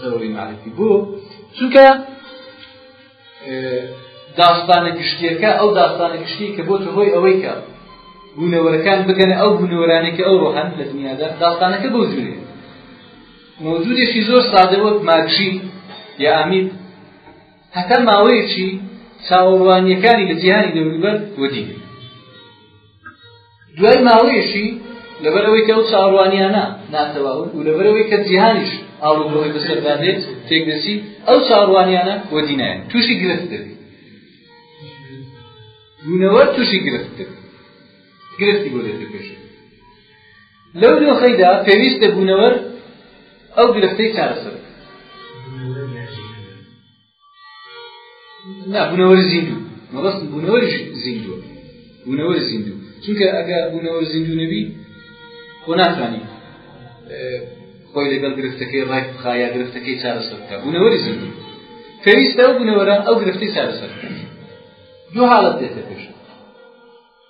ضروری معرفی بۆ چونکە داستانە گشتیەکە ئەو داستانە گشتی کە بۆتە هۆی ئەوەی کە بوونەوەرەکان بگەنە ئەو بوونەوەرانێک ئەو ڕۆحان لە دنیادا داستانەکە بۆ جوێ مەوجودێکی زۆر سادە وەک ماگژی یا ئامید هەتا ماوەیەکی چاوەڕوانیەکانی لە جیهانی دەوروبەر وەدی دوای ماوەیەشی لەبەرەوەی کە ئەو چاڕوانیانە ناتەواون و لەبەرەوەی کە جیهانیش ئاڵوگۆی بەسەردا دێت تێکدەسی ئەو چاڕوانیانە بۆ دینایەن تووشی گرفت دەبێت بوونەوە تووشی گرفت دەبێت گرفتی بۆ دێت پێش لەو دۆخەیدا پێویستە بوونەوەر ئەو گرفتەی چارەسەر نا بوونەوەر زیندوو مەبەست بوونەوەر زیندووە بوونەوەر زیندوو چونکە ئەگە بوونەوەر زیندوو نەبی خۆ ناتوانانی خۆی لەگەڵ گرفتەکەی ڕای بخا یا گرفتەکەی چارەسەر بکە بوونەوەری زیندوو پێویستە و بوونەوەرە ئەو گرفتی چارەسەر دوو حاڵت دێتە پێش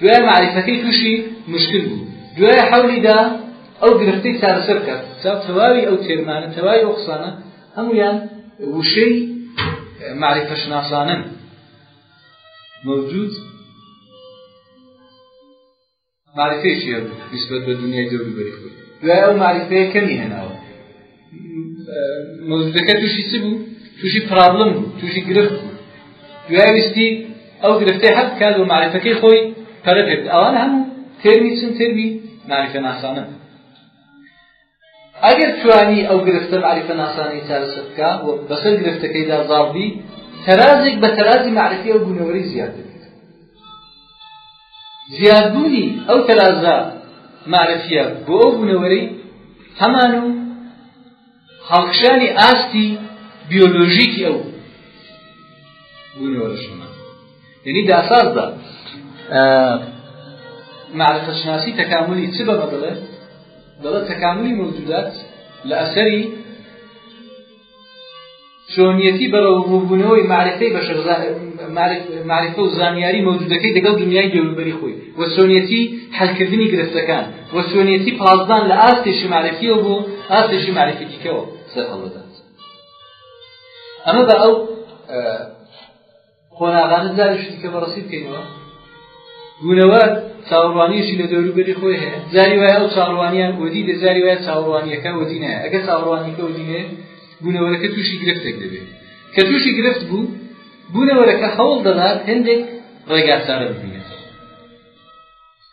دوای مەعریفەکەی تووشی مشکل بوو دوای حەولی دا ئەو گرفتەی چارەسەر بکات جا تەواوی ئەو تێرمانە تەواوی ئەو قسانە هەمویان وشەی مەعریفە شناسانن موجود مەعریفەی چیە نسبەت بە دنیای دەوروبەری خۆی دوای ئەو مەعریفەیە کەمی هێناوە مۆزیکەکە تووشی چ بوو تووشی پرابلم بوو تووشی گرفت بوو دوایویستی ئەو گرفتەی هەر بکات و معرفەکەی خۆی پەرە پێ ئەوان هەموو تێرمی چن تێرمی معرفە ناسانە ئەگەر توانی ئەو گرفتە معرفە ناسانی چارەسە بکە و بەسەر گرفتەکەیدا زاڵبی تەرازێک بە تەرازی معرفی ئەو بوونەوەری زیاد دەبێت زیادبوونی ئەو تەلازە معرفیە بۆ ئەو بوونەوەرەی هەمان و هەڵکشانی ئاستی بیۆلۆژیکی ئەو بوونەوەرە شما یعنی داسازدا معرفە شناسی تەکاملی چ بەمە دەڵێ دەڵێت تەکاملی موجودات لە ئەسەری چۆنیەتی بەرەو ڕووبوونەوەی معرفەی بەشەر معرفە و زانیاری مەوجودەکەی دەگەڵ دنیای دێوروبەری خۆی و چۆنیەتی حلکردنی گرفتەکان و چۆنیەتی پازدان لە ئاستێکی معرفیەوە بۆ ئاستێکی معرفی دیکەوە سەر هەڵدەدات ئەمە بە ئەو قۆناغانە جارێکی دیکە بەڕەسی بکەینەوە گونەوە چاوەڕوانیشی لە دەوروبەری خۆی هەیە جاری وایە ئەو چاڕوانیان وەدی لە جاری وایە چاوەڕوانیەکە وەدی نایە ئەگەر چاوەڕوانیەکە وەدی نێ گونەوەرەکە تووشی گرفتێک دەبێت کە تووشی گرفت بوو بوونەوەرەکە هەوڵ دەدات هەندێک ڕێگاچارە ببینێت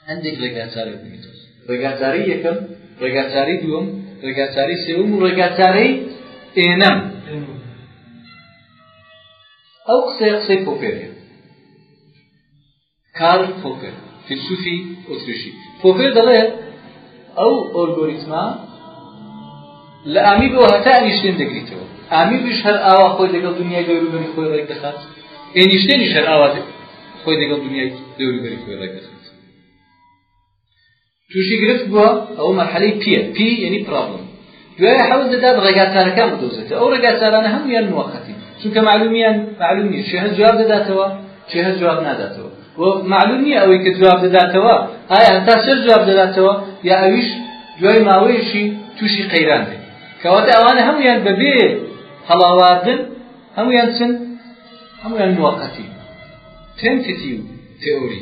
هەندێک ڕێگاچارە ببینێت ڕێگاچاری یەکەم ڕێگاچاری دووەم ڕێگاچاری سێوم و ڕێگاچارەی ئێنەم ئەو قسەیە قسەی پۆپێرە کارل پۆپێر فیلسوفی ئۆتریشی پۆپێر دەڵێت ئەو ئۆلگۆریتما لە ئامی بۆ هەتا ئەنیشتێن دەگریتەوە ئامی بش هەر ئاوا خۆی لەگەڵ دنیای دەوروبەری خۆی ڕێک دەخات ئێنیشتێنیش هەر ئاوا خۆی لەگەڵ دنیای دەوروبەری خۆی ڕێک دەخات توشی گرفت بووە ئەوە مەرحەلەی پیە پی یعنی پرابلم دوای حەوز دەدات ڕێگاچارەکان بدۆزێتە ئەو ڕێگاچارانە هەمویان موقتی چونکە معلومیان معلوم نیە شێهە جواب دەداتەوە شێهە جواب ناداتەوە و معلوم نیە ئەوەی کە جواب دەداتەوە ئایا هەتا سەر جواب دەداتەوە یا ئەویش دوای ماوەیەشی تووشی قەیران بێت کەواتە ئەوانە هەمویان بەبێ هەڵاواردن هەمویان چن هەمویان موقتی تنتیتیو تئوری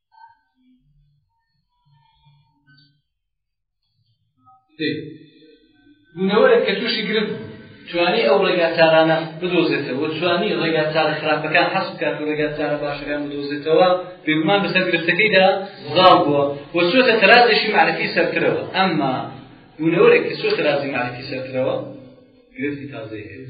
بوونەوەرێک کە تووشی گرفت بوو توانی ئەو ڕێگا چارانە بدۆزێتەوە توانی ڕێگا چارە خراپەکان حەس بکات و ڕێگا چارە باشەکان بدۆزێتەوە بێگومان بەسەر گرفتەکەیدا زاڵ بووە و چۆتە تەرازێکی معرفی سەرترەوە ئەمما بوونەوەرێک کە چۆ تەرازی معرفی سەرترەوە گرفتی تازەی هەیە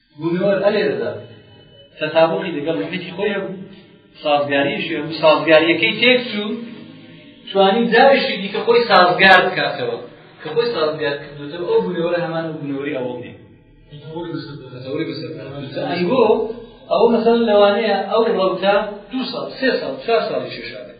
بوونەوەر ئەلێرەدا تەتابقی لەگەڵ محیتی خۆی هەبوو سازگاریش هەبوو سازگاریەکەی تێک چوو توانی جارشی دیکە خۆی سازگار بکاتەوە کە خۆی سازگار کردوتەوە ئەو بوونەوەرە هەمان و بوونەوەری ئەوڵ نیە ئەنگۆ ئەو مەسەن لەوانەیە ئەو ڕەوتە دو ساڵ سێ ساڵ چوار ساڵی شێشانێت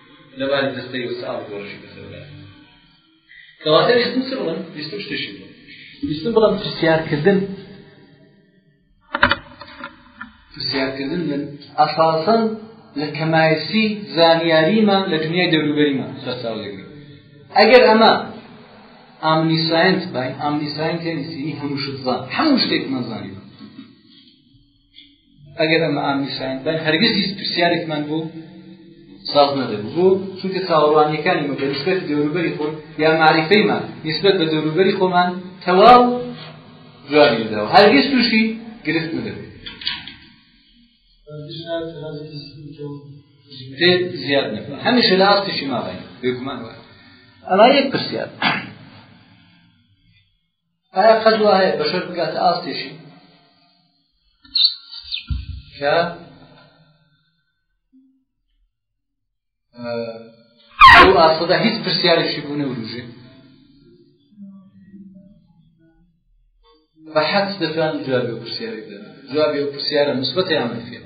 لەباری دەستەی وسە ئاڵگۆڕشی بەسەردا کەواتە ویستم چ بڵم ویستم شتێکی بڵم ویستم بڵم پرسیارکردن پرسیارکردن من ئەساسەن لە کەمایسی زانیاریمان لە دنیای دەوروبەریمان سەرچاو دەگرێت ئەگەر ئەمە ئامنی ساینس باین ئامنی ساینس یعنی سینی هەموو شت زان هەموو شتێک من زانیوە ئەگەر ئەمە ئامریسایان بن هەرگیز هیچ پرسیارێکمان بۆ ساز نەدەبوو بۆ چونکە چاوەڕوانیەکانی مە بە نسبەت دەوروبەری خۆن یا معریفەیمان نسبەت بە دەوروبەری خۆمان تەواو جوابی دەداوە هەرگیز تووشی گرفت نەدەبێت پێ زیاد نەکەن هەمیشە لە ئاستێکی ماوەی بێگومان وایە ئەما یەک پرسیار ئایا قەد وایە بەشەر بگاتە ئاستێکی کە ئەو ئاستەدا هیچ پرسیارێکی بوو نەوروژێ بە حەز دەتوان جوابی و پرسیارێک دەن جوابی و پرسیارە مثبەتی ئەمەفێن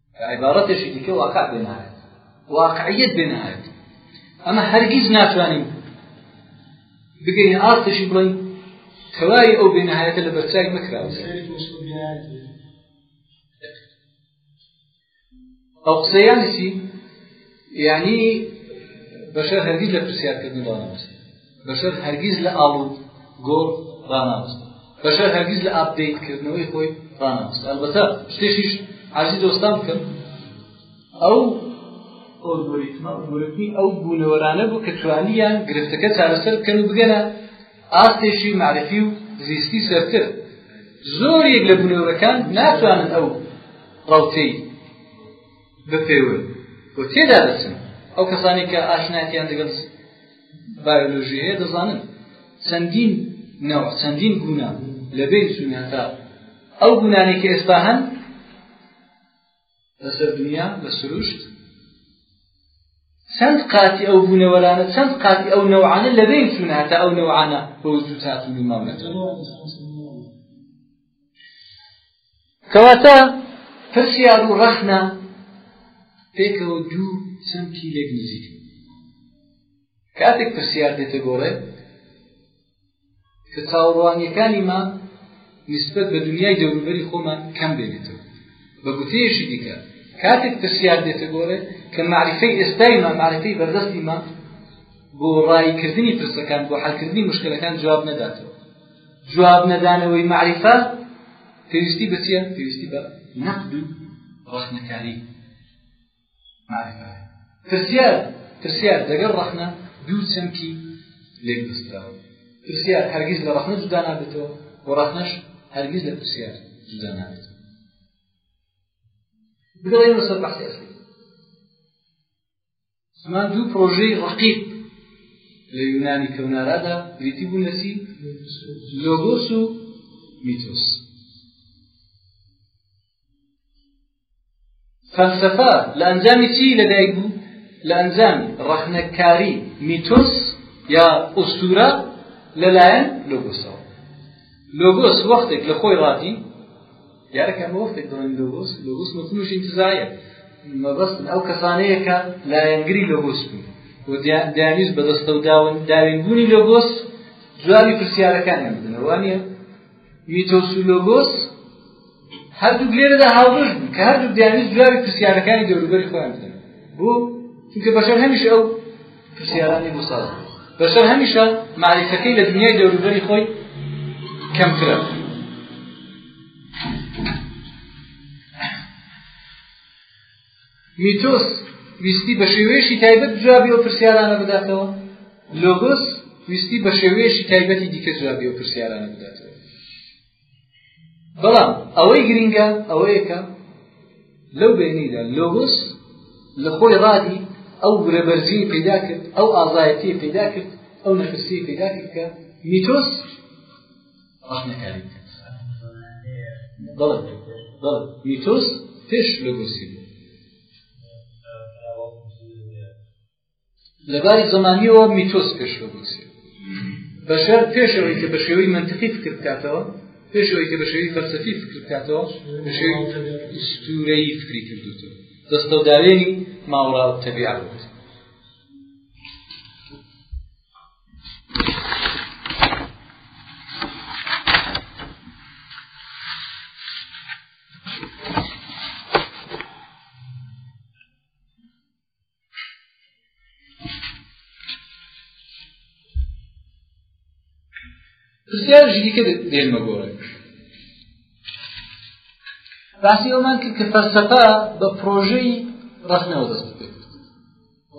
بە عیبارەتێکی دیکە واقع بێ نایەت واقعیت بێ نایەت ئەمە هەرگیز ناتوانین بگەین ئاستشی بڵین تەوای ئەو بێ نایەتە لە بەرچای مەکراوە ئەو قسەیان چی یعنی بەشەر هەرگیز لە پرسیارکردن دانەمەست بەشەر هەرگیز لە ئاڵوود گۆڕ ڕاناوەستێ بەشەر هەرگیز لە ئاپدەیت کردنەوەی خۆی ڕاناوەستێ ئەلبەتە شتێکیش حاجی دۆستان بکەم ئەو ئۆلگۆریتمە ئۆلگۆریتمی ئەو بوونەوەرانە بوو کە توانیان گرفتەکە چارەسەر بکەن و بگەنە ئاستێکی معرفی و زیستی سەرتر زۆر یەک لە بنەورەکان ناتوانن ئەو ڕوتەی بپێون و تێدا دەچن ئەو کەسانی کە ئاشناتیان دەگەڵ بایۆلۆژی هەیە دەزانن چەندین نەوە چەندین گونا لە بێ سوون هەتا ئەو گونانێک کە ئێستا هەن لەسەر دنیا لە سروشت چەند قاتی ئەو بوونەوەرانە چەند قاتی ئەو نەوعانە لەبێ چوون هەتا ئەو نەوعانە بۆ زوو تاتون و ماونەتەوە کەواتە پرسیار و ڕەخنە پێکەوە دوو چەمکی لێک نزیک کاتێک پرسیار دێتە گۆڕێ کە چاوەڕوانیەکانی ما نسبت بە دنیای دەوروبەری خۆمان کەم بێنێتەوە بە گوتەیەشی دیکە کاتێک پرسیار دێتە گۆڕێ کە معرفەی ئێستای ما معرفەی بەردەستی ما بۆ ڕایکردنی پرسەکان بۆ حلکردنی مشکلەکان جواب نەداتەوە جواب نەدانەوەی معرفە پێویستی بە چیە پێویستی بە نەقد و ڕەخنەکاری پرسیار پرسیار دەگەڵ ڕەخنە دوو چەمکی لێک بستراوە پرسیار هەرگیز لە ڕەخنە جودا نابێتەوە و ڕەخنەش هەرگیز لە پرسیار جودا نابێت بدەڵێن لەسەر بەحسی ئەسلی ئەمان دوو پرۆژەی ڕقیب لە یونانی کەونارادا بریتی بوون لەسی لۆگۆس و میتۆس فەلسەفە لە ئەنجامی چی لەدایک بوو لە ئەنجام ڕەخنەکاری میتۆس یا ئوستورە لەلایەن لۆگۆسەوە لۆگۆس وەختێک لە خۆی ڕاتی دیارە کە مۆفتێک دەڵێن لۆگۆس لۆگۆس مەفهومش انتزاعیە مەبەستن ئەو کەسانەیە کە لایەنگری لۆگۆس بوون و دەیانویز بەدەستە و داون داوینبوونی لۆگۆس جوابی پرسیارەکانیان بدەن وانە میتۆس و لۆگۆس هەردوو لێرەدا هاوبژ بوون کە هەردوو دەیانویست جوابی پرسیارەکانی دەوروبەری خۆیان بدەن بۆ چونکە بەشەر هەمیش ئەو پرسیارانی بۆ ساز بوو بەشەر هەمیشە مەعریفەکەی لە دنیای دەوروبەری خۆی کەمترە میتۆس ویستی بە شێوەیەشی تایبەت جوابی و پرسیارانە بداتەوە لۆگۆس ویستی بە شێوەیەشی تایبەتی دیکە جوابی و پرسیارانە بداتەوە بەڵام ئەوەی گرنگە ئەوەیەکە لەو بینیدا لۆگۆس لە خۆی ڕادی ئەو گرەبەرجی پیدا کرد ئەو ئازایەتی پیدا کرد ئەو نەخسی پیدا کرد کە میتۆس ڕحنەکاری کرد بەڵێ بەڵێ میتۆس پێش لۆگۆسی بوو لە باری زمانیەوە میتۆس پێشەوە بچێت بەشەر پێشەوەی کە بە شێوەی منتقی فکر بکاتەوە پێشەوەی کە بە شێوی فەلسەفی فکر بکاتەوە بە شێوی ئستورەی فکری کردوتەوە دەستەوداوێنی ماوەڕا تەبیعات بسیار دیکە دێنمە گۆڕێک باسی ئەومان کرد کە فەلسەفە بە پرۆژەی ڕەخنەوە دەست بکرد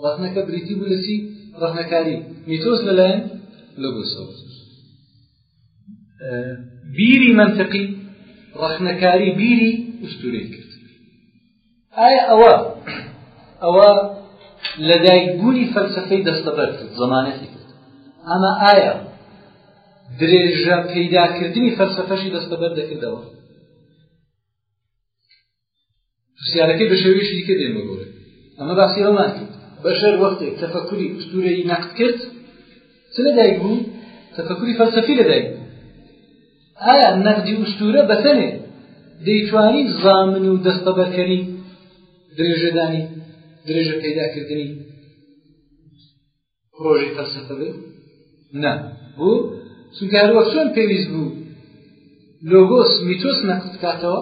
ڕەخنەکە بریتی بوو لەچی ڕەخنەکاری میتۆس لەلایەن لەگۆسەوە بیری منطقی ڕەخنەکاری بیری ئوستورەی کرد ئایا ئەوە ئەوە لەدایکبوونی فەلسفەی دەستەبەر کرد زەمانەتی کرد ئەمە ئایا درێژە پەیداکردنی فەلسفەشی دەستەبەر دەکردەوە پرسیارەکەی بە شێوەیەکی دیکە دێن بگۆرە ئەمە باسی ئەومان کرد بەشەر وەختێک تەفەکوری ئوستورەی نەقد کرد چ لەدایک بوو تەفەکوری فەلسفی لەدایک بوو ئایا نەغدی ئوستورە بەتەنێ دەیتوانی زامن و دەستەبەرکەری درێژەدانی درێژە پەیداکردنی پرۆژی فەلسەفە بێت نا بۆ چونکە هەروە چۆن پێویست بوو لۆگۆس میتۆس نەقد بکاتەوە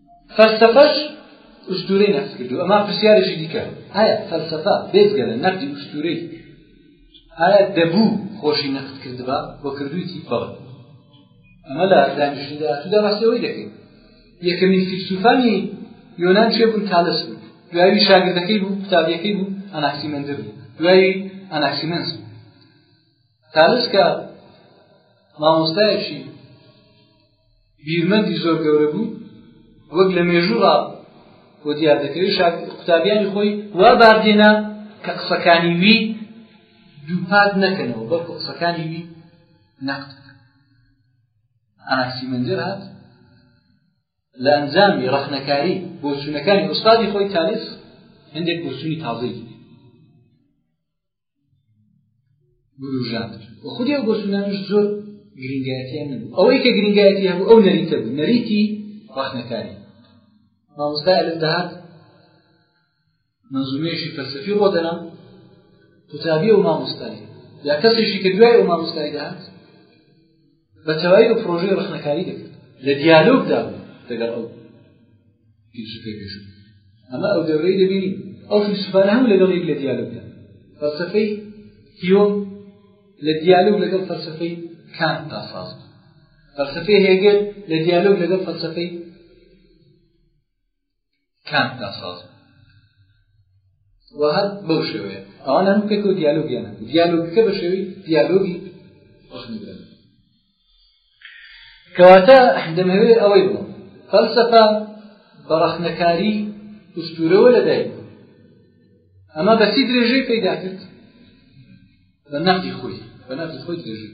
فەلسەفەش ئوستورەی نەقد کردو ئەما پرسیارێکی دیکە ئایا فەلسەفە بێزگە لە نەقدی ئوستورەی ئایا دەبوو خۆشی نەقد کردبا بۆ کردویتی بەڵێ ئەمە لە دانیشتداهاتوودا ڕاستەوەی دەکەین یەکەمین فیلسوفانی یۆنان چێ بوون تالس بوو دوایی شاگردەکەی بوو قوتابیەکەی بوو ئەناکسیمەندر بوو دوایی ئەناکسیمەنس بوو تالس کە مامۆستایەکی بیرمەندی زۆر گەورە بوو وەک لە مێژووڕا بۆ دیار دەکەوێت شاک قوتابیانی خۆی وا باردێنا کە قسەکانی وی دووپات نەکەنەوە بەڵکو قسەکانی وی نەقد ئاناکسیمەندر هات لە ئەنجامی ڕەخنەکاری بۆچوونەکانی ئوستادی خۆی تالیس هەندێک بۆچوونی تازەی بروژاند و خودی ئەو بۆچوونانش زۆر گرنگایەتیان نەبوو ئەوەی کە گرنگایەتی هەبوو ئەو نەریتە بوو نەریتی ڕەخنەکاری مامۆستا ئەلم دەهات منزومەیەشی فەلسەفی ڕۆ دەنا قوتابی و مامۆستای یا کەسێکی کە دوای و مامۆستای دەهات بە تەواوی بە پرۆژەی ڕخنەکاری دەکرد لە دیالۆگدا بوو دەگەڵ ئەو فیلسوفەی پێش ئەمە ئەو دەورەی دەبینی ئەو فیلسوفانە هەم لەگەڵ یەک لە دیالۆگدا فەلسەفەی هیۆم لە دیالۆگ لەگەڵ فەلسەفەی کان تا ساز فەلسەفەی هێگەل لە دیالۆگ لەگەڵ فەلسەفەی کام ناساز وە هەر بەو شێوەیە ئەوان هەموو پێکەوە دیالۆگیان هەبوو دیالۆگەکە بە شێوەی دیالۆگی ڕخنیگرن کەواتە دەمەوێت ئەوەی بڵم فەلسەفە بە ڕەخنەکاری ئوستورەوە لەدایک ئەمە بەسی درێژەی پەیدا کرد بە نەقدی خۆی بە نەقدی خۆی درێژەی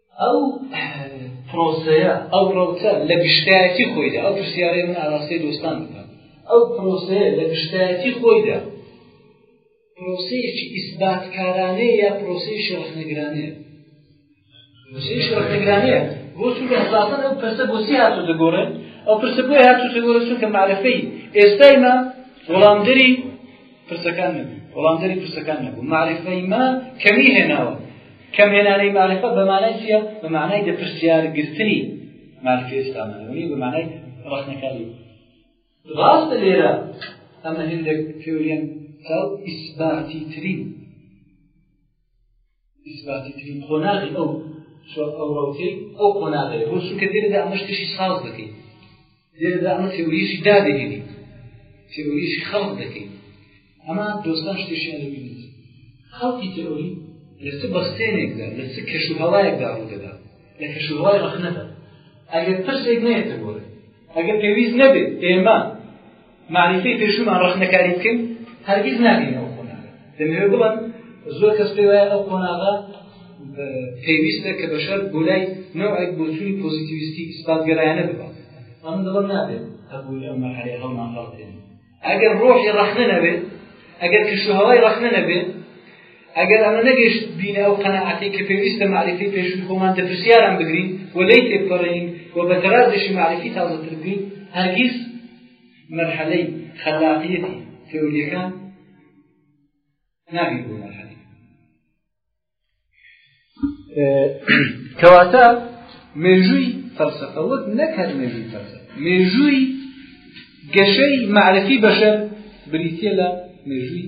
ئەو پرۆسەیە ئەو ڕەوتە لە گشتایەتی خۆیدا ئەو پرسیارەی من ئاراستەی دۆستان بکەم ئەو پرۆسەیە لە گشتایەتی خۆیدا پرۆسەیەکی ئیسباتکارانەیە یا پرۆسەیەکی ڕەخنەگرانەیە پرۆسەیەکی ڕەخنەگرانەیە بۆ چونکە ئەساسەن ئەو پرسە بۆ چی هاتوو دەگۆڕێن ئەو پرسە بۆی هاتوو دەگۆڕێت چونکە معرفەی ئێستای ما وەڵامدەری پرسەکان نەبوو وەڵامدەری پرسەکان نەبوو معرفەی ما کەمی هێناوە کەمهێنانەی مەعریفە بە مانای چییە؟ بە مانای لەپرسیارگرتنی مەعریفەی ئیسلامەوەی بە مانای ڕەخنەکاری ڕاستە لێرە ئەمە هندێک تێوریان تاو ئیسباتی ترین ئیسباتی ترین قۆناغی ئەو ئەو ڕوتەی ئەو قۆناغەیە بۆ چونکە دێرەدا ئەمەش تشی ساز دەکەیت لێرەدا ئەمە تێوریەکی دادەگەنیت تێوریەکی خەڵق دەکەیت ئەمە دۆستان شتێکیان دەبینیت خەڵکی تێوری لە چ بەستێنێکدا لە چ کەش و هەوایەکدا ڕوودەدا لە کەش و هەوای ڕەخنەدا ئەگەر پرسێک نێتە بۆرە ئەگەر پێویست نەبێت ئێمە مەعریفەی پێشوومان ڕەخنەکاری بکەین هەرگیز ناگەین ئەو قۆناغە دەمەوێت بڵێم زۆر کەس پێ وایە ئەو قۆناغە پێویستە کە بەشەر بۆ لای نەوەک بۆچووی پۆزیتیویستی ئیسپاتگەرایانە ببات ئەم دڵم نابێت هەبووی ئەم مەحەلێ هەڵمان هەڵبێن ئەگەر ڕۆحی ڕەخنە نەبێت ئەگەر کشوهوای ڕەخنە نەبێت ئەگەر ئەمە نەگەشت بینە ئەو قەنەعەتی کە پێویستە معرفی پێشوی خۆمان دەپرسیاران بگرین و لی تێپەڕین و بە تەرازشی معرفی تازەتر بین هەرگیز مەرحەلەی خەلاقیەتی تێوریەکان نابین بۆ مەرحەلەی کەواتە مێژووی فەلسەفە وەک نەکەر مێژووی فەلسەفە مێژووی گەشەی معرفی بەشەر بریتە لە مێژووی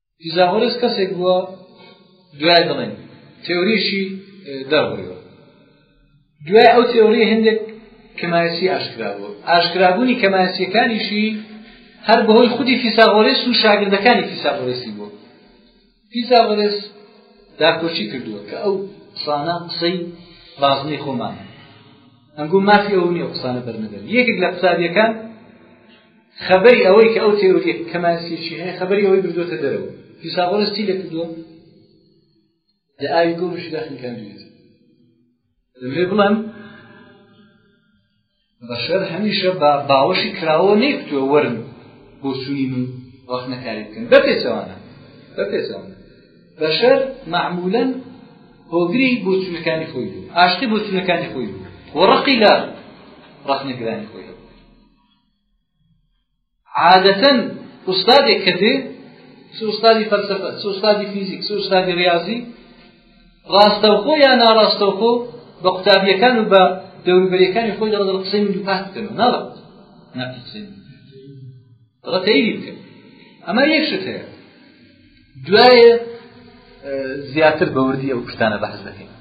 فیزاغۆرس کەسێک بووە دوای دڵێن تێوریشی دەڕبووە دوای ئەو تێوری هەندێک کەمایسی ئاشکرا بوو ئاشکرابوونی کەمایسیەکانیشی هەر بەهۆی خودی فیساغۆرس و شاگردەکانی فیساغۆرسی بوو فیساغۆرس داکۆچی کردووە کە ئەو قسانە قسەی بازنی خۆمان ئەنگۆ مافی ئەو نیە قسانە بەرنەدەن یەکێک لە قوتابیەکان خەبەری ئەوەی کە ئەو تێوریە کەمانسیەکی هەیە خەبەری ئەوەی بردوێتە دەرەوە فیساغۆرس چی لەکردووە لە ئاوی گۆمشی داخلکاندوێت دەبێ بڵێم بەشەر هەمیشە بە باوەشی کراوە نەیکتووە وەرن بۆ سوی من وەخت نەکاری بکەن بە پێچەوانە بە پێچەوانە بەشەر معمولەن هۆگری بۆ سونەکانی خۆی بوو ئاشتی بۆ سونەکانی خۆی بوو وەڕقی لە ڕخنەگرانی خۆی عادەتەن ئوستادێک کە دێ چ ئوستادی فەلسەفە چ ئوستادی فیزیک چ ئوستادی ریاضی ڕاستەوخۆ یا ناڕاستەوخۆ بە قوتابیەکان و بە دەوروبەریەکانی خۆی دەڵ قسەی من دووپات بکەن ناڵێت ناپی قسەی من ڕەتەیری بکەن ئەمە یەک شت هەیە دوایە زیاتر بەوردی ئەو کشتانە بەحز دەکەین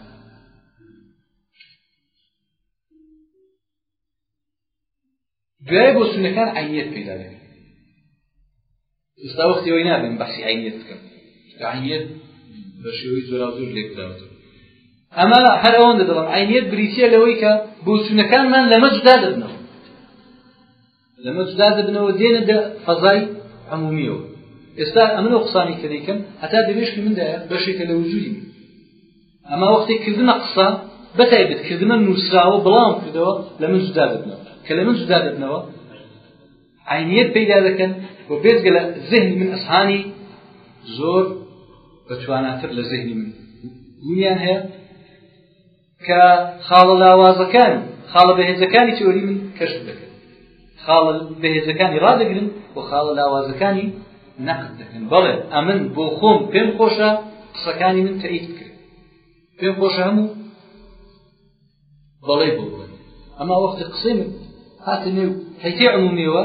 دوای بۆ سونەکان عینیت پێدا دەکەن ئستا وەختی ئەوی نابێن بەخشی عینیت بکەن عینیت بە شێوەی زۆرا زۆر لێ بداوتەوە ئەمە هەر ئەوەن دەدەڵم عینیت بریتە لەوەی کە بۆ سونەکانمان لەمە جدا دەبنەوە لەمە جدا دەبنەوە دێنە دە فەزای عمومیەوە ئێستا ئەمن و قسانی کە دەیکەم هەتا دەبێشکی مندایە بەشێکە لە وجودی من ئەما وەختێک کردمە قسە بەتایبەت کردمە نووسراوە بڵاوم کردەوە لە من جودا دەبنەوە کە لە من جودا دەبنەوە عینیت پەیدا دەکەن و بێزگە لە زهنی من ئەسهانی زۆر بەتواناتر لە زهنی من بوونیان هەیە کە خاڵە لاوازەکان خاڵە بەهێزەکانی تۆری من کەشف دەکەن خاڵە بەهێزەکانی ڕادەگرن و خاڵە لاوازەکانی نەقد دەکەن بەڵێ ئەمن بۆ خۆم پێم خۆشە قسەکانی من تەعید بکرێت پێم خۆشە هەموو بەڵێ بۆ ئەما وەختی قسەی من هاتە نێو هەیتێ عمومیەوە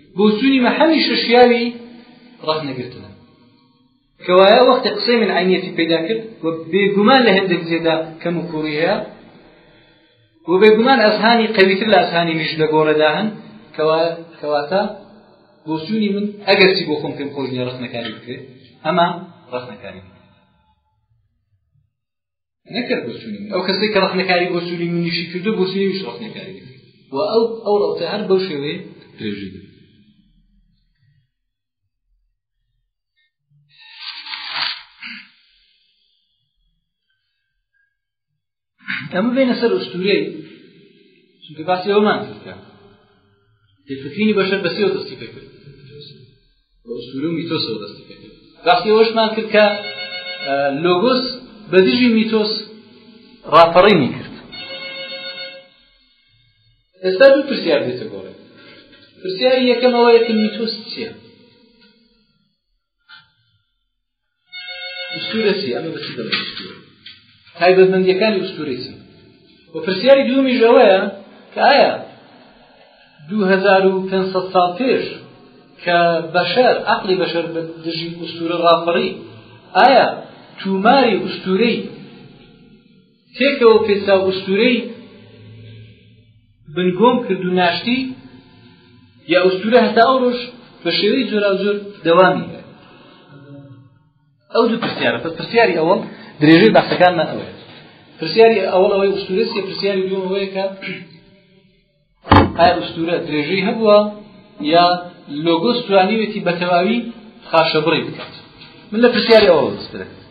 بۆچوونی من هەمیشە شیاوی ڕەخنەگرتنە کەوایە وەختی قسەی من عینەتی پەیدا کرد و بێگومان لە هەندێک جێدا کەم و کوڕی هەیە و بێگومان ئەزهانی قەویتر لە ئەزهانی میش لە گۆڕێدا هەن کەواتە بۆچوونی من ئەگەرچی بۆ خۆم پێم خۆش نیە ڕەخنەکاری بکرێت ئەمە ڕەخنەکاری نەکرد بۆ سوری ئەو کەسێک کە ڕەخنەکاری بۆ سوری منیشی کردو بۆ سوریش ڕەخنەکاری و ئەو ئەو ڕەوتە هەر بەو شێوەیە درێژی بێت ئەمە بێنە سەر ئوستورەی چونکە باسی ئەومان کردکە تێفکرینی بەشەر بەسیەوە دەستی پێکرد بە ئوسولو میتۆسەوە دەستی پێکرد بەخی ئەوەشمان کرد کە لۆگۆس بە دژی میتۆس ڕاپەڕینی کرد ئێستا دوو پرسیار بێتە گۆڕێ پرسیاری یەکەمەوەیە کە میتۆس چییە ئوستورە چی ئەمە بەچی دەڵێ ئوستورە تایبەتمەندیەکانی ئوستورە چی و پرسیاری دومیش ئەوەیە کە ئایا 2500 ساڵ پێش کە بەشەر عقلی بەشەر بە دژی ئوستورە ڕاپەڕی ئایا توماری ئوستورەی تێکەوە پێچاو ئوستورەی بنگۆم کرد و ناشتی یا ئوستورە هەتا ئەو ڕۆژ بە شێوەی جۆراوجۆر دەوامی کرد ئەو دوو پرسیارە پس پرسیاری ئەوەڵ درێژەی بەحسەکانمان ئەوەیە پرسیاری ئەوەڵ ئەوەی ئوستورە سێ پرسیاری دوم ئەوەیە کە ئایا ئوستورە درێژەی هەبووە یا لۆگۆس توانیوێتی بە تەواوی خاشەبڕی بکات من لە پرسیاری ئەوەڵ دەست بدەکەم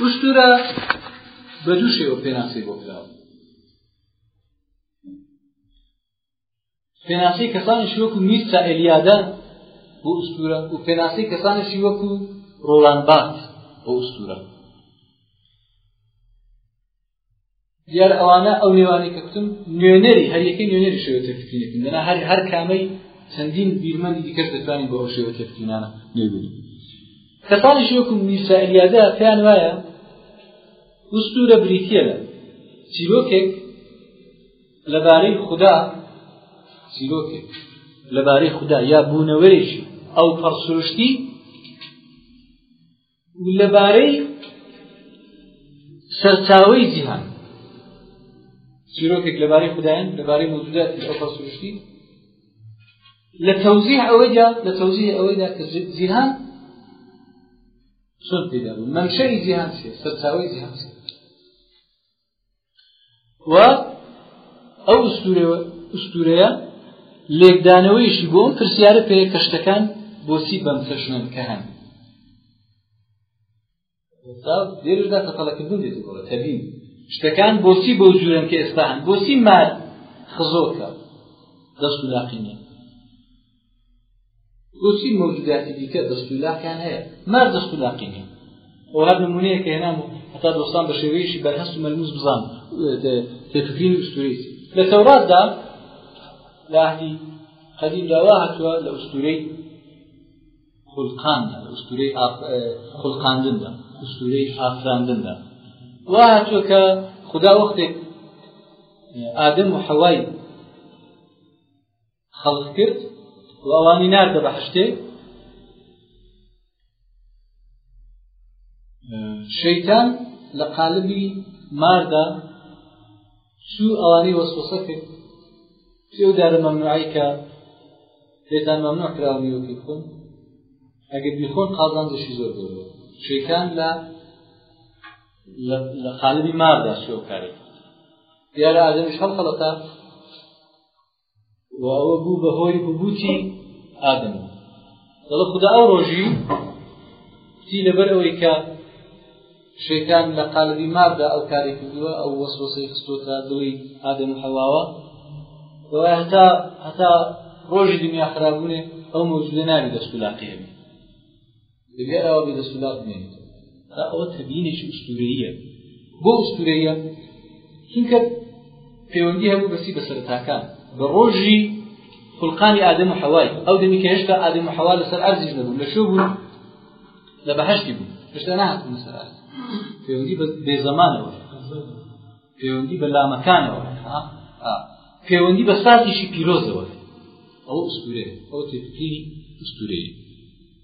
ئوستورە بە دوو شێوە پێناسی بۆ کراوە پێناسی کەسانی شوەکو میرسا ئەلیادە بۆ ئوستورە و پێناسی کەسانی شیوەکو ڕۆڵان بات بۆ ئوستورە دیار ئەوانە ئەو نێوانەی کە کوتم نوێنەری هەر یەکەی نوێنەری شێوە تێفکرینەکەن لەنا هەر هەر کامەی چەندین بیرمەندی دیکەش دەتوانین بۆ ئەو شێوە تێفکرینانە نوێبوونی کەسانی شوکم میسائلیادە پێیان وایە وستورە بریتە لە چیرۆکێک لەبارەی خوددا چیرۆکێک لەبارەی خوددا یا بوونەوەرێکی ئەو پەڕسروشتی لەبارەی سەرچاوەی جیهان چیرۆکێک لەبارەی خدایان لەبارەی موجوداتی ئەو سروشتی لە تەوزیح ئەوەیدا لە تەوزیح ئەوەیدا کە جیهان چۆن پێدا بوو مەنشەی جیهان چیە سەرچاوی جیهان چیە و ئەو ئوستورەیە لێکدانەوەیشی بۆ ئەم پرسیارە پێ کە شتەکان بۆچی بەم چەشنن کە هەن دێرشدا تەتەڵەکردن دێت بڵە تەبین شتەکان بۆچی بۆ جوورن کە ئێستا هەن بۆچی مار خزۆکە دەست و لاقینە بۆچی مەوجوداتی دیکە دەست و لاقیان هەیە مار دەست و لاقی نیە ئەو هەر نمونەیە کە هێنام و هەتا دۆستان بە شێوەیەشی بەرهەست و مەلموس بزان تێفکرین ئوستوریت لە تەوراتدا لە عهدی قدیم داوا هاتووە لە ئوستورەی خولقان لە ئوستورەی خولقاندندا ئوستورەی ئافراندندا وا هاتووە کە خدا وەختێک ئادەم و حەوای خەڵق کرد و ئەوانی ناردە بەهەشتێ شەیتان لە قالبی ماردا چوو ئەوانەی وەسوسە کرد ئەو دارە مەمنوعی کە لێتان مەمنوع کراون و بیخۆن ئەگەر بیخۆن قازانجشی زۆر زۆر شەیتان لە لە قالبی ماردا شوێ کارێک دیارە ئادەمیش هەڵخەڵەتە و ئەوە بوو بە هۆی هوبوتی ئادەم دەڵە خدا ئەو ڕۆژی تی لەبەر ئەوەی کە شێکان لە قالبی ماردا ئەو کاری کردووە ئەو وەسوەسەی خستۆتە دڵی ئادەم و حەواوە دوای هەتا هەتا ڕۆژی دنیا خراببوونێ ئەو مەوجودە ناوی دەست و لاقیێنێ لێرەوە بێ دەست و لاق بمێنێتەوە تا ئەوە تەبیینێکی ئوستورەییە بۆ ئوستورەیە چونکە پەیوەندی هەبوو بەسی بە سەرتاکان بە ڕۆژی خولقانی ئادەم و حەوای ئەو دەمی کە هێشتا ئادەم و حەوا لەسەر ئەرزیش نەبوو لە شو بوو لە بەهشتی بوو هێشتا نهاتون سەر ئەرز پەیوەندی بە بێزەمانەوە پەیوەندی بە لامەکانەوە پەیوەندی بە ساتیشی پیرۆزەوە ئەو ئوستورەیە ئەو تێفکری ئوستورەیە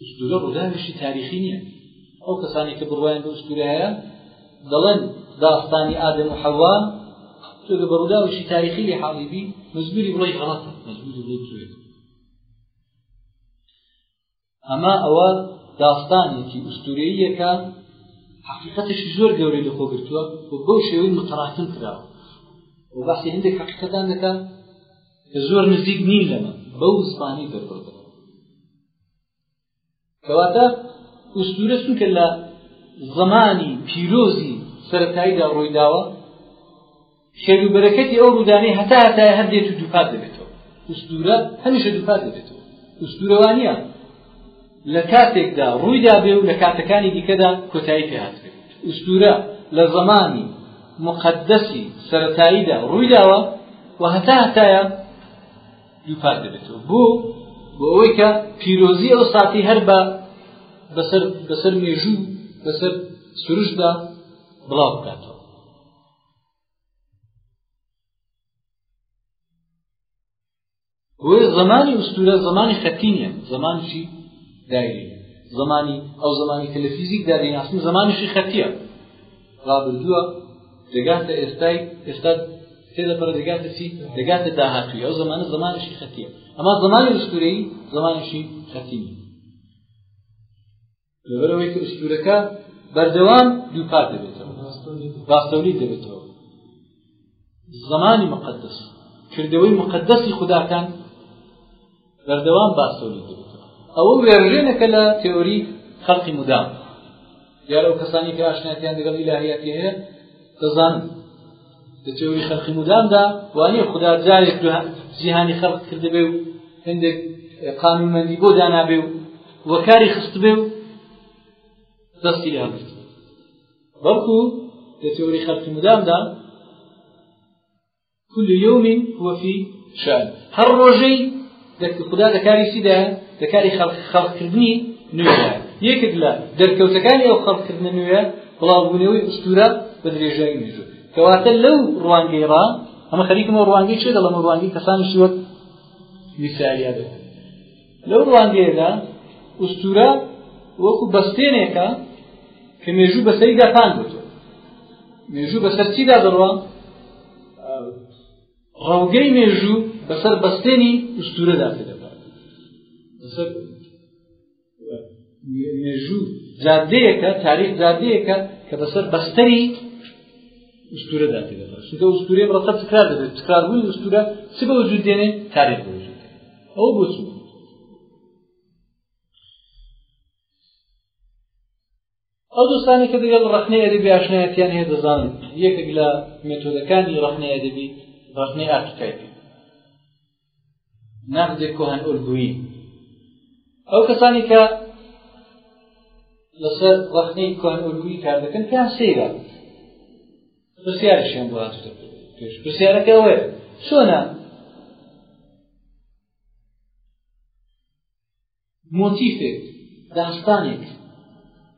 ئوستورە ڕووداوێکی تاریخی نییە ئەو کەسانی کە بڕوایان بە ئوستورایە دەڵێن داستانی ئادەم و حەوا تۆ بە ڕووداوێکی تاریخی لێ حاڵی بی مزبوری بڵی غەڵەتە مزبوری بڵی بچێت ئەما ئەوە داستانێکی ئوستورەیەکە حقیقەتێکی زۆر گەورەی لەخۆ گرتووە و بەو شێوەی متراکم کراوە و بەسی هەندێک حقیقەتان دەکات زۆر نزیک نین لەمە بەو زمانی دەربڕدەوە کەواتە ئوستورە چونکە لە زمانی پیرۆزی سەتاییدا ڕووی داوە خێر و بەرەکەتی ئەو ڕوودانەی هەتا هەتای هەردێت و دووپات دەبێتەوە ئوستورە هەمیشە دووپات دەبێتەوە ئوستورەوانە لە کاتێکدا ڕوویدا بێ و لە کاتەکانی دیکەدا کۆتایی پێهاتبێت ئوستورە لە زەمانی مقدسی سەتاییدا ڕوویداوە و هەتا هەتایە دووپات دەبێتەوە بۆ بۆ ئەوەی کە پیرۆزی ئەو ساتی هەر بە بەسەر بەسەر مێژوو بەسەر سروشدا بڵاو بکاتەوە بۆیە زمانی ئوستورە زمانی خەتی نیە زمانی چی دایری زمانی ئەو زمانی کە لە فیزیکدا دەیناسن زمانیشی خەتیە ڕابردووە دەگاتە ئێستای ئێستا تێدەپەر دەگاتە چی دەگاتە داهاتووی ئەو زمانە زمانیشی خەتیە ئەما زمانی ئوستورەی زمانیشی خەتی نیە لەبەرەوەی کە ئستورەکە بەردەوام دووپات دەبێتەوە باستەولی دەبێتەوە زمانی مقدس کردەوەی مقدسی خوداکان بەردەوام باستەولی دەبێتەوە ئەوە وێرژێنەکە لە تێۆری خەڵقی مدام دیارە و کەسانی کە ئاشناتیان دەگەڵ ئیلاهیاتی هەیە دەزانن لە تێوری خەلقی مدامدا وانە خدا جارێک جیهانی خەلق کردبێ و هەندێک قانونمەندی بۆ دانابێ و وەکاری خستبێ و دەستی لە هەڵگرت بەڵکو لە تێوری خەلقی مدامدا كل يوم هو في شأن هر رجي دەستی خودا لە کاری چیدایە لە کاری خەڵقکردنی نوێدا یەکێک لە دەرکەوتەکانی ئەو خەڵقکردنە نوێ بڵاوبوونەوەی ئوستورە بە درێژایی مێژوو کەواتە لەو ڕوانگەی ڕا ئەمە خەریکمە ڕوانگەی چێ دەڵم ڕوانگەی کەسانیشی وەک میساریا بێت لەو ڕوانگەیەدا ئوستورە وەکو بەستێنێکە کە مێژوو بەسەری داپان بێت مێژوو بەسەر چیدا دەڕوە ڕەوگەی مێژوو بەسەر بەستێنی ئوستورەدا پێدەبات بەسەر مێژوو جادەیەکە تاریخ جادەیەکە کە بەسەر بەستەری ئوستورەدا پێدەبات چونکە ئوستورێ بڕەتە تکرار دەبێت تکراربوون ئوستورە چ بە وجود دێنێ تاریخ بە وجود ئەو بۆچوو ئەو دۆستانی کە دەگەڵ ڕەخنەی ئەدەبی ئاشنایەتیان هەیە دەزانن یەکێک لە مێتۆدەکانی ڕەخنەی ئەدەبی ڕەخنەی ئارکیتایپی نەقدێک کۆهەن ئۆلگویی ئەو کەسانی کە لەسەر ڕەخنەی کۆهەن ئۆلگویی کار دەکەن پێیان سەیرە پرسیارشیان بۆ هاتوتە پێش پرسیارەکە ئەوەیە چۆنە مۆتیفێک، داستانێک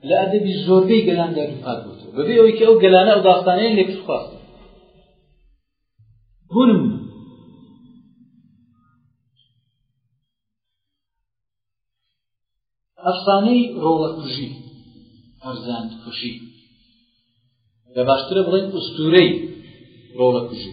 لە ئەدەبی زۆربەی گەلاندا دووپات بووتەوە بەبێ ئەوەی کە ئەو گەلانە ئەو داستانەیان لێ پشتخواست بۆ نمونە ئەفسانەی ڕۆڵەکوژی ئەرزان کوشی لە باشترە بڵێن ئوستورەی ڕۆڵەکوژی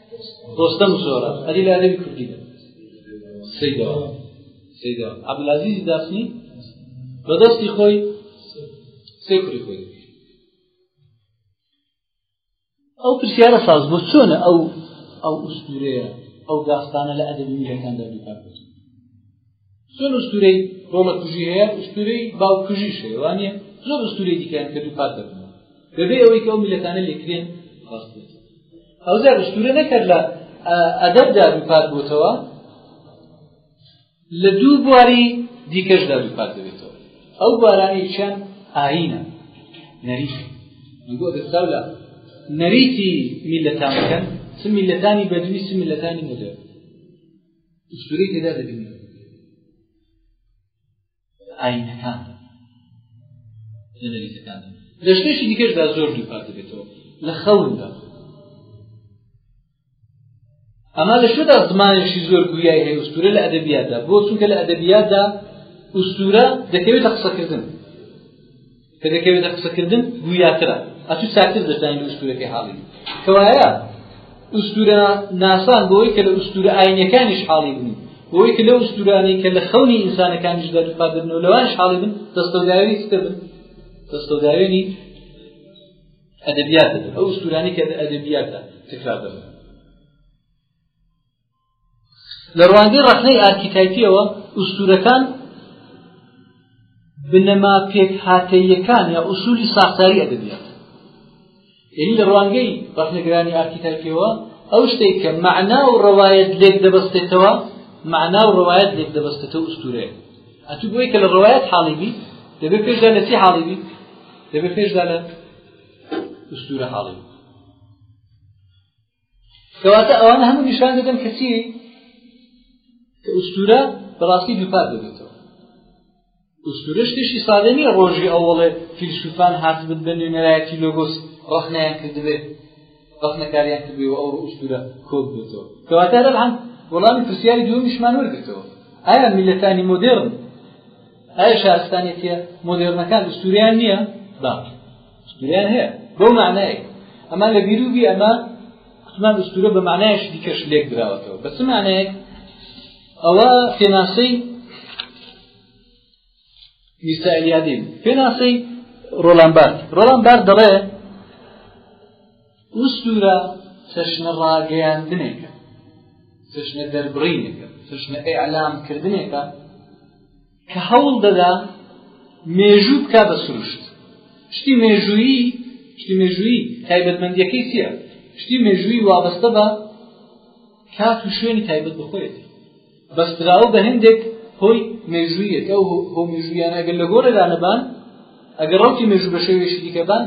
ڕۆستەم زۆرە ئەری لە ئەدەبی کوردی سیدەوە سیدەوە عەبدولعەزیز داسنی بەدەستی خۆی سێ کوری خۆی ئەو پرسیارە ساز بۆ چۆنە ئەو ئەو ئوستورەیە ئەو داستانە لە ئەدەبی میلەکاندا دووپات زۆر ئوستورەی ڕۆڵە کوژی هەیە ئوستورەی باو کوژیش هەیە وانە زۆر ئوستورەی دیکەیان کە دووپات دەبنەوە بەبێ ئەوەی کە ئەو میلەتانە لێکرێن ڕاست ئەو زار ئوستورە نەکرد لە ئەدەبدا دووپات بۆتەوە لە دوو بواری دیکەشدا دووپات دەبێتەوە ئەو بارانەی چەند ئاینە نەریت بۆ دەستا لە نەریتی میلەتان بکەن چ میلەتانی بەدوی چ میلەتانی مدرن ئیسپری تێدا دەبینی ئاینەکان لە نەریتەکان لە شتێکی دیکەشدا زۆر دووپات دەبێتەوە لە خەوندا ئەما لە شودا زمانێکی زۆر گویای هەیە ئوستورە لە ئەدەبیاتدا بۆ چونکە لە ئەدەبیاتدا ئوستورە دەکەوێتە قسەکردن کە دەکەوێتە قسەکردن گویاترە ئەتوو چاکتر دەزانین ئوستورەکەی حاڵی کەوایە ئوستورە ناسان بۆی کە لە ئوستورە ئاینەکانیش حاڵی بن بۆی کە لە ئوستورانی کە لە خەونی ئینسانەکانیش دەرپادرن و لەوانش حاڵی بن دەستەوداوی چتە بن دەستەوداوێنی ئەدەبیات ئەو ئوستورانی کە ئەدەبیاتە تکرار دەبن لە ڕوانگەی ڕەخنەی ئارکیتایپیەوە ئوستورەکان بنەما پێکهاتەیەکان یا ئوسولی ساختاری ئەدەبیات یعنی لە ڕوانگەی ڕەخنەگرانی ئارکیتایپیەوە ئەو شتێک کە معنا و ڕەوایەت لێک دەبەستێتەوە معنا و ڕەوایەت لێک دەبەستێتەوە ئوستورەیە ئەتو بۆی کە لە ڕەوایەت حاڵی بی دەبێت پێشدا لە چی حاڵی بی دەبێت پێشدا لە ئوستورە حاڵی بی کەواتە ئەوانە هەموو نیشان دەدەن کە چی کە ئوستورە بەڕاستی دووپات دەبێتەوە ئوستورە شتێکی سادە نییە ڕۆژی ئەوڵێ فیلسوفان هاتبن بە نوێنەرایەتی لۆگۆس ڕەخنیان کردبێ ڕەخنەکاریان کردێ و ئەو ئوستورە کۆک بێتەوە کەواتە لەم هەم وەڵامی پرسیاری دومیشمان وەرگتەوە ئایا میلەتانی مۆدێرن ئایا شارستانێتە مۆدێرنەکان ئوستوریان نییە باقی ئوستورەیان هەیە بەو مانایە ئەمان لە بیرو بی ئەمە کوتمان ئوستورە بە مانایش دیکەش لێک دراوەتەوە بە چ مانایەک ئەوە پێناسەی میسائلیادین پێناسەی ڕۆلان بارد ڕۆلان بارد دەڵێ ئوستورە چەشنە ڕاگەیاندنێکە چەشنە دەربڕینێکە چەشنە ئەعلام کردنێکە کە هەوڵ دەدا مێژوو بکا بە سروشت شتی مێژوویی شتی مێژوویی تایبەتمەندیەکەی چییە شتی مێژووی وابەستە بە کات و شوێنی تایبەت بخۆێتی بەستراوە بە هەندێک هۆی مێژوویەت ئەو هۆ مێژوویان ئەگەر لە گۆرەدا نەبان ئەگەر ڕەوتی مێژوو بە شێوێشی دیکەبان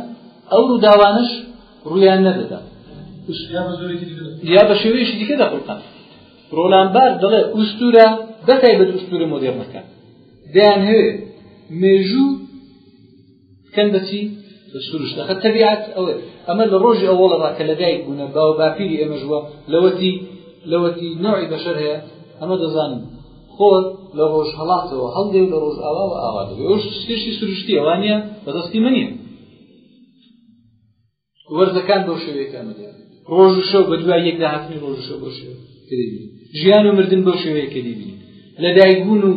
ئەو ڕووداوانش ڕویان نەدەدا یا بە شێوێشی دیکە دەخڵقان ڕۆلان بار دەڵێ ئوستورە بەتایبەت ئوستورە مۆدێرنەکان دەیان هەوێ مێژوو بکەن بەچی بە سروش دەخە تەبیعات ئەوێ ئەمە لە ڕۆژی ئەوڵە ڕاکە لە دایک بوونە باو باپیری ئێمە ژووە لەوەتی لەوەتی نوعی بەشەر هەیە ئەمە دەزانین خۆت لە ڕۆژ هەڵاتەوە هەڵدێ لە ڕۆژ ئاوا و ئاوا دەبێ شتێکی سروشتی ئەوانە بەدەستی منیە وەرزەکان بەو شێوەیە کامە دێت ڕۆژ و شەو بە دوای یەکدا هاتنی ڕۆژ شەو بۆ شێوە ژیان و مردن بەو شێوەیە کە دیبین لە دایک بوون و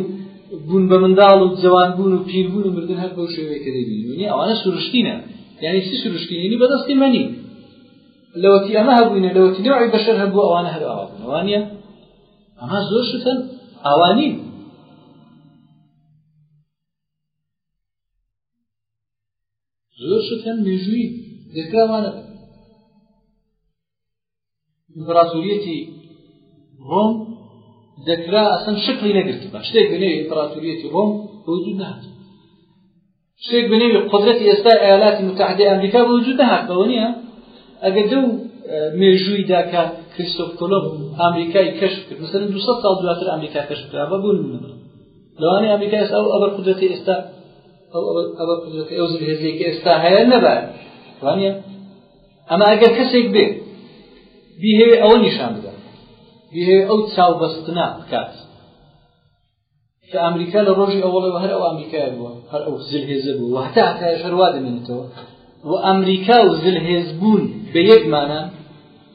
بوون بە منداڵ و جوان بوون و پیر بوون و مردن هەر بەو شێوەیە کە دیبین و نیە ئەوانە سروشتینە یعنی چی سروشتینی بەدەستی مەنی لەوەتی ئەمە هەبووینە لەوەتی نەوەی بەشەر هەبوو ئەوانە هەر ئاوابوونەوانە ئەمە زۆر شتن ئاوانین زۆر شت هەن مێژووی دەکرا وانە ئیمپراتوریەتی ڕۆم دەکرا ئەسەن شکلی نەگرت بە شتێک بنێ ئیمپراتوریەتی ڕۆم بەوجود نهات شتێک بنێ قدرەتی ئێستا ئالاتی متحدی ئەمریکا بەوجود نهات بەوە نیە ئەگەر دەو مێژووی داکە کریستۆف کۆلۆم ئەمریکای کەشف کرد مثلا 200 سال دواتر ئەمریکا کەشف کرا بە بوون لەوانەیە ئەمریکا ئێستا ئەو ئەبەر قدرەتی ئێستا ئەو ئەوە پزەکە ئەو زلهێزێکی ئێستا هەیە نەبات وانە ئەمە ئەگەر کەسێک بێ بیهێ ئەوە نیشان بدات بیهێ ئەو چاو بەستنا بکات کە ئەمریکا لە ڕۆژی ئەوڵەوە هەر ئەو ئەمریکای بووە هەر ئەو زلهێزە بوو هەتا هەتا شەروا دەمێنێتەوە و ئەمریکا و زلهێز بوون بە یەکمانە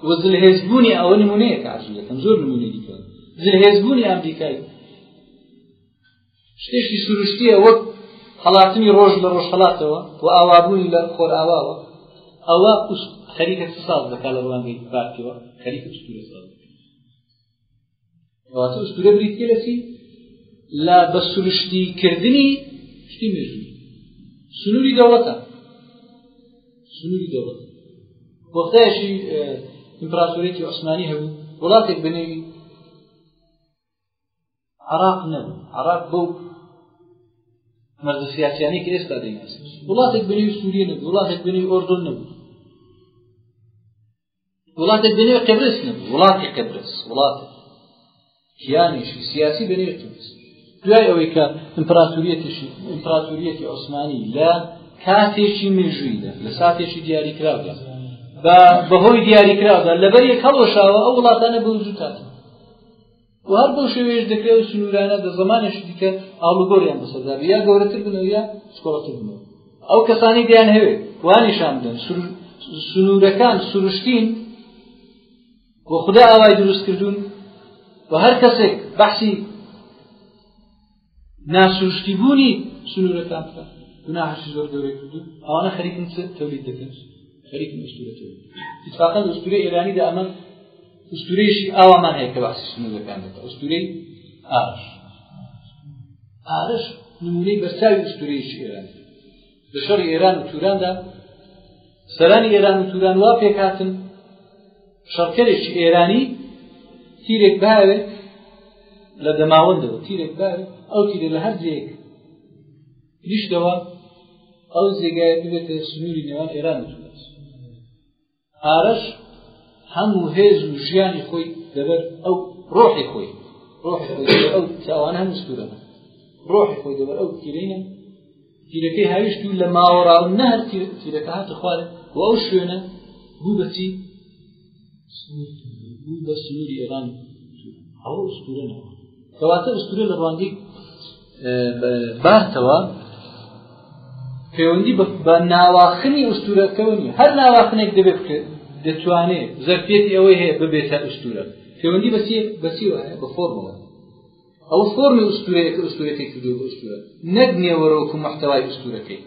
و زلهێز بوونی ئەوە نمونەیە کە عجلەکەم زۆر نمونە دیکە زلهێز بوونی ئەمریکای شتێکی سروشتیە وەک هەڵاتنی ڕۆژ لە ڕۆژهڵاتەوە و ئاوابوونی لە خۆرئاواوە ئەوە خەریکە ساز دەکات لە ڕوانگەی بارتیەوە خەریک ئەواتە ئوستورە بریتە لەسی لە بە سروشتی کردنی شتی مێژوو سنووری دەوڵەتە سنووری دەوڵەت وەختایشی ئیمپراتۆریەتی عوسمانی هەبوو وڵاتێک بنێوی عراق نەبوو عراق بەو مەرزە سیاسیانی کە ئێستا دەیناس وڵاتێک بەنێو سووریە نەبوو وڵاتێک بەنێو ئۆردۆن نەبوو وڵاتێک بەنێو قبرس نەبوو وڵاتی قبرس وڵاتێک کیانێکی سیاسی بەنێو تونس دوای ئەوەی کە ئیمپراتوریەتیشی ئیمپراتوریەتی عوسمانی لە کاتێکی مێژوویدا لە ساتێکی دیاریکراودا بە بەهۆی دیاریکراودا لەبەر یەک هەڵۆشاوە ئەو وڵاتانە بە وجود هاتن و هەر بەو شێوەیەش دەکرێت و سنوورانە دە زمانێش دیکە ئاڵوگۆریان بەسەردا یا گەورەتر بن و یا سکۆڵتر بن ئەو کەسانی دیان هەوێ وانیشان بدەن سنوورەکان سروشتین و خدا ئاوای دروست کردوون و هەر کەسێک بەحسی ناسروشتی بوونی سنوورەکان بکات گوناهشی زۆر گەورەی کردو ئەوانە خەریکن تەولید دەکەن خەریکن ئوستورە تەولید اتفاقا ئوستورەی ئێرانیدا ئەمە ئوستورەیەشی ئاوامان هەیە کە باسی سنوورەکان دەکات ئوستورەی ئارش ئارش نمونەی بەرچاوی ئوستورەیەکی ئێرانی لە شەڕی ئێران و توراندا سەرانی ئێران و توران وا پێکاتن شەڕکەرێکی ئێرانی تیرێک باوێت لە دەماوەندەوە تیرێک باوێت ئەو تیرە لە هەر جێک دیشتەوە ئەو زێگایە ببێتە سنووری نێوان ئێران و توران ئارەش هەموو هێز و ژیانی خۆی لەبەر ئەو ڕۆحی خۆی ڕۆحی خۆی ئەو تاوانە هەموو سوورە ڕۆحی خۆی لەبەر ئەو تیرەینە تیرەکەی هاویشت و لە ماوەڕا و نەهر تیرەکە هاتە خوارە و ئەو شوێنە بوو بەچی بوو بە سنووری ئێران ئەو ئوستورە نەوە کەواتە ئوستورە لە ڕوانگەی بارتەوە پەیوەندی بە ناواخنی ئوستورەکەونی هەر ناواخنێک دەبێت دەتوانێت زەرفێتی ئەوەی هەیە ببێتە ئوستورە پەیوەندی بەسی بەسی وایە بە فۆرمەوە ئەو فۆرمی ئوستورەیە کە ئوستورەکەی کردو بە ئوستورە نەک نێوەرۆک و محتەوای ئوستورەکەی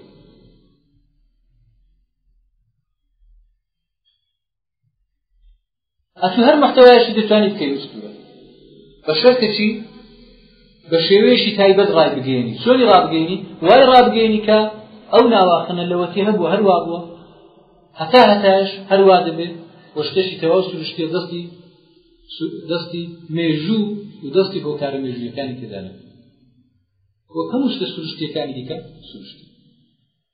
ئەتو هەر مەحتەوایەکی دەتوانی بکەی ئوستورە بە شەرتێکی بە شێوەیەشی تایبەت ڕای بگەێنی چۆنی ڕابگەێنی وای ڕابگەێنی کە ئەو ناواخەنە لەوەتی هەبوو هەروە بووە هەتا هەتاش هەروە دەبێت وەشتێکی تەواو سروشتێ دەستی دەستی مێژوو و دەستی بۆ کارە مێژوویەکانی تێدانە وەکەم شتە سروشتەکانی دیکە سروشتی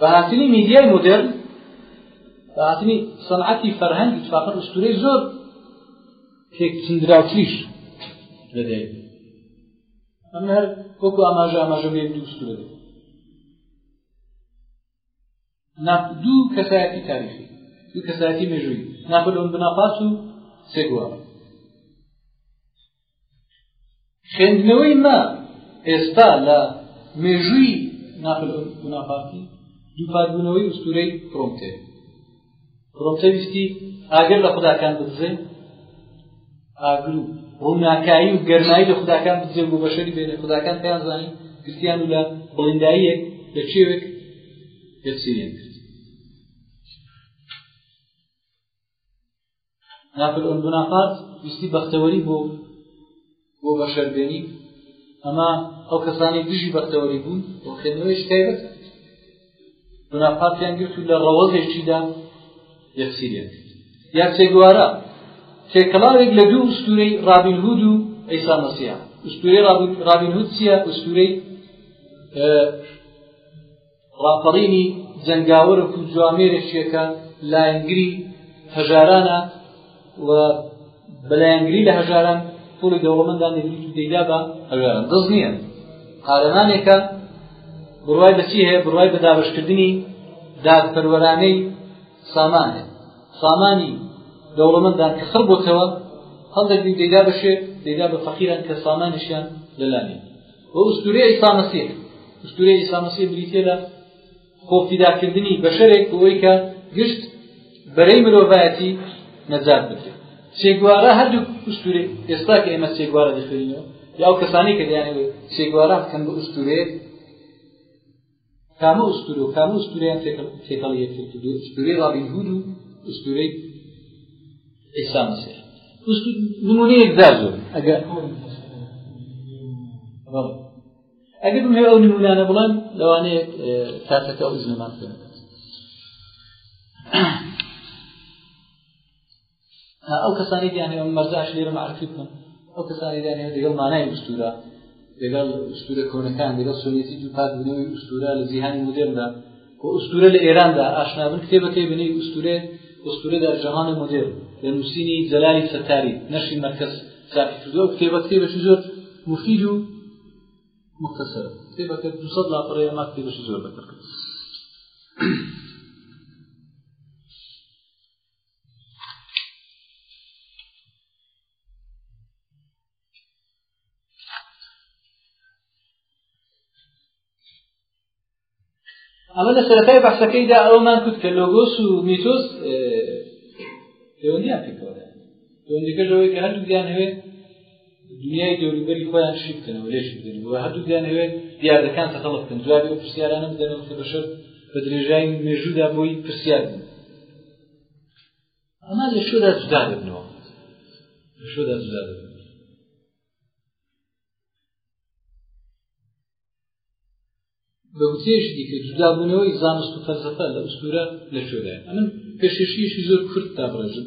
بە هاتنی میدیای مۆدێرن بە هاتنی سەنعەتی فەرهەنگی تفاقەت ئوستورەی زۆر تێکچندراوتریش لە دەیە ئەم هەر وەکو ئاماژە ئاماژە بێ دوو ئوستورە دوو کەسایەتی تاریخی دوو کەسایەتی مێژووی ناپلۆن بناپاس و سێگوارە خوێندنەوەی ما ئێستا لە مێژووی ناپل بوناپارتی دووپاتبوونەوەی ئوستورەی پرۆمتێ پرۆمتێ ویستی ئاگر لە خوداکان بدزێ ئاگر و ڕووناکایی و گەرمایی لە خوداکان بدزێ بۆ بەشەری بێنێ خوداکان پێیان زانین گرتیان و لە بڵنداییەک لە چێوێک دەسیریان کرد ناپل ئۆن بوناپارت ویستی بەختەوەری بۆ بۆ بەشەربێنی ئەمە ئەو کەسانی دژی بەختەوەری بوون بۆ خوێندنەوەی شتایبەت بوناپارتیان گرت و لە ڕەوەزێکیدا یەکسیریان کرد یا چێگوارە تێکەڵاوێک لە دوو ئوستورەی ڕابین هود و ئەیسا مەسیح ئوستورەی ڕابین هود چییە ئوستورەی ڕاپەڕینی جەنگاوەرە کووجوامێرێکێکە لایەنگری هەژارانە و بە لایەنگری لە هەژاران پوڵی دەوڵەمەندان دەگریی دەیدا بە هەژاران دەست نییە قارەمانێکە بڕای بەچی هەیە بڕای بە دابشکردنی دادپەروەرانەی سامانێ سامانی دەوڵەمەندان کە خڕ بۆتەوە هەڵدەگری دەیدا بەشێ دەیدا بە فەقیران کە سامانیشیان لەلانێ بۆ ئوستورەی ئیسا مەسیح ئوستورەی ئیسا مەسیح بریتیە لە خۆ فیداکردنی بەشەرێک بۆی کە گشت بەرەی مرۆڤایەتی نەجات بدرێت سێگوارە هەردوو ئوستورەی ئێستا کە ئێمە سێگوارە دەخوێنینەوە یا ئەو کەسانی کە دەیانەوێت سێگوارە بکەن بە ئوستورەیەک کامە ئوستورە و کامە ئوستورەیان تێکەڵ یەکتر کردو ئوستورەی ڕابین هود و ئوستورەی عیسا مەسیح نمونەیەک دا زۆر ئەگەر ئەگەر بمێ ئەو نمونانە بڵێن لەوانەیە تاکەکە ئەو زنەمان بکەن ئەو کەسانی دیانێ ئەم مەرزاش لێرە معرفی بکەن ئەو کەسانی دیانێ دەگەڵ مانای ئوستورە دەگەڵ ئوستورە کۆنەکان دەگەڵ سۆنیەتی دوو پات بنەوەی ئوستورە لە جیهانی مدرندا و ئوستورە لە ئێراندا ئاشنابن کتێبەکەی بنەی ئوستورێ ئوستورە در جهان مدرن لە نووسینی جەلالی سەتاری نەشی مەرکەز چاپی کردو ئەو کتێبە کتێبەکی زۆر مفید و مختصر کتێبەکە 200 لاپەڕەیە ما کتێبەکی زۆر بەکڕ ئەمە لە سەرەتای بەحسەکەیدا ئەومان کرد کە لۆگۆس و میتۆس پەیوەندیان پێکەوە پەیوەندیەکەش ئەوەی کە هەردوو دیان هەوێت دنیای دەوروبەری خۆیان شی بکەن و لێش بدەن و هەردوو دەیانەوێت دیاردەکان تەتەڵە بکەن جوابی ئەو پرسیارانە بدەنەوە کە بەشەر بە درێژای مێژوودا بۆی پرسیار بوو ئەمان لە شودا جودا دەبنەوە لە شودا جودا دەبن بە وتێشتی کە جودابوونەوەی زانست و فەلسەفە لە ئوستورە لە شودا ئەمن پێشێشیشی زۆر کورت تا بڕێژن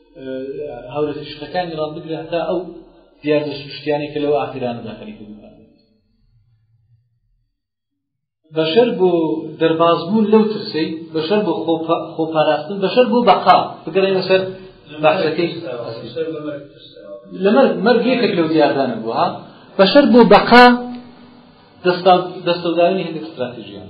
هاورە سیشتەکانی ڕان بگرە هەتا ئەو دیاردە سروشتیانەی کە لەو ئاخیرانە داخلی کردوان بەشەر بۆ دەربازبوون لەو ترسەی بەشەر بۆ خۆپاراستن بەشەر بۆ بەقا بگەڕێنە سەر بەحەکەی لەمەر مەرگ یەکێک لەو دیاردانە بووە بەشەر بۆ بەقا دەستەوداوی هەندێک استراتیژیان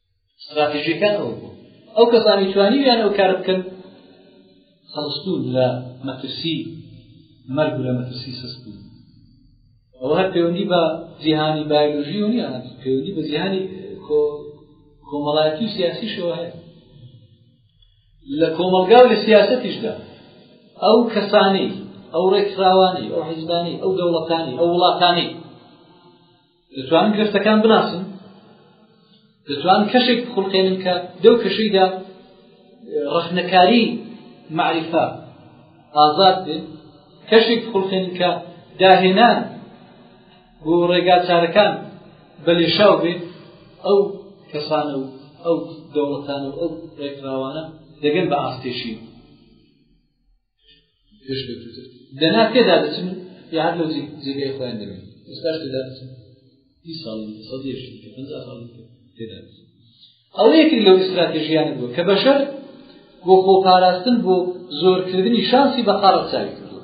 ستراتیژیەکان ئەو بوو ئەو کەسانی توانیویان ئەو کار بکەن خەڵستون لە مەترسی مەرگ لە مەترسی سستون ئەوە هەر پەیوەندی بە جیهانی بایلۆژی و نیە پەیوەندی بە جیهانی کۆمەڵایەتی و سیاسیشەوە هەیە لە کۆمەلگا و لە سیاستیشدا ئەو کەسانەی ئەو ڕێکخراوانی ئەو حیزبانی ئەو دەوڵەتانی ئەو وڵاتانی دەتوانن گرفتەکان بناسن دەتوان کەشێک بخڵقێنن کە لەو کەشەیدا ڕەخنەکاری معریفە ئازاد بێت کەشێک بخڵقێنن کە داهێنان بۆ ڕێگا چارەکان بە لێشاو بێت ئەو کەسانە و ئەو دەوڵەتان و ئەو ڕێکخراوانە دەگەن بە ئاستێشین دەنا پێدا دەچن و یا هەر لەو جێگای خۆیان دەبن ئێستاش تێدا دەچن سی ساڵ سەد یەش پەنجا ساڵ تێدا دەچن ئەوە یەکێک لەو ئستراتێژیانە بووە کە بەشەر بۆ خۆپاراستن بۆ زۆرکردنی شانسی بەقاڕەت چاوی کردووە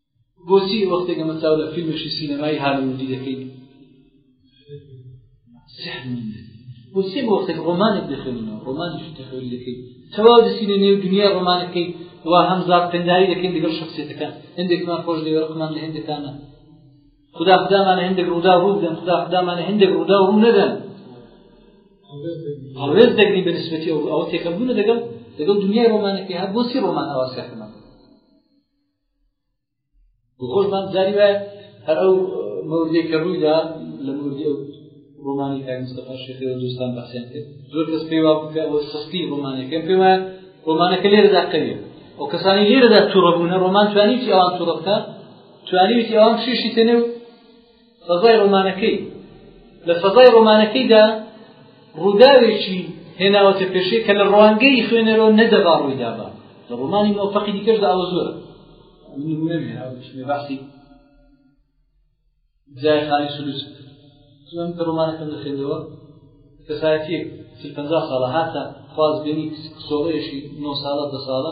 بۆچی وەختێک ئەمە چاو لە فیلمێکی سینەمای هالیوودی دەکەین بۆچی وەختێک ڕۆمانێک دەخوێنەوە ڕۆمانیش تەخوێن دەکەین تەواو دەسینە نێو دنیا ڕۆمانەکەی وا هەمزار پنداری دەکەین لەگەڵ شخصێتەکان هەندێکمان خۆش لێ ڕقمان لە هەندەکانە خدا خدامانە هەندێک ڕوودا ڕوو بدەن خدا خدامانە هەندێک ڕوودا ڕوو نەدەن هەڵوێز دەگری بە نسبەتی ئەو ئەوە تێکەڵبوونە دەگەڵ دەگەڵ دنیای ڕۆمانەکەی هەر بۆچی ڕۆمان ئاواسەکەمان خۆشمان زاری وایە هەر ئەو مەوردەی کە ڕوویدا لە مەوردی ئەو ڕۆمانی کاک مستەفا شێخی دوستان بەسیان کرد زۆر کەس پێی وا بکە ئەوە سەستی ڕۆمانەکەم پێ وایە ڕۆمانەکە لێرەدا قەویە ئەو کەسانی لێرەدا تووڕەبوونە ڕۆمان توانیتی ئەوان تووڕە بکە توانیویتی ئەوان شێشی تەنێ و فەزای ڕۆمانەکەی، لە فەزای ڕۆمانەکەیدا ڕووداوێکی هێناوەتە پێشێ کە لە ڕوانگەی خوێنەرەوە نەدەبا ڕووی دابا، لە ڕۆمانی مۆفەقی دیکەشدا ئەوە زۆرە. من نموونەم هێناوە دەچمێ بەحسی جای خانی سلوس من کە ڕۆمانەکەم دەخێندەوە کەسایەتیەک چل پەنجا ساڵە هاتە خوازبێنی کچ کچۆڵەیەکی نۆ ساڵە دە ساڵە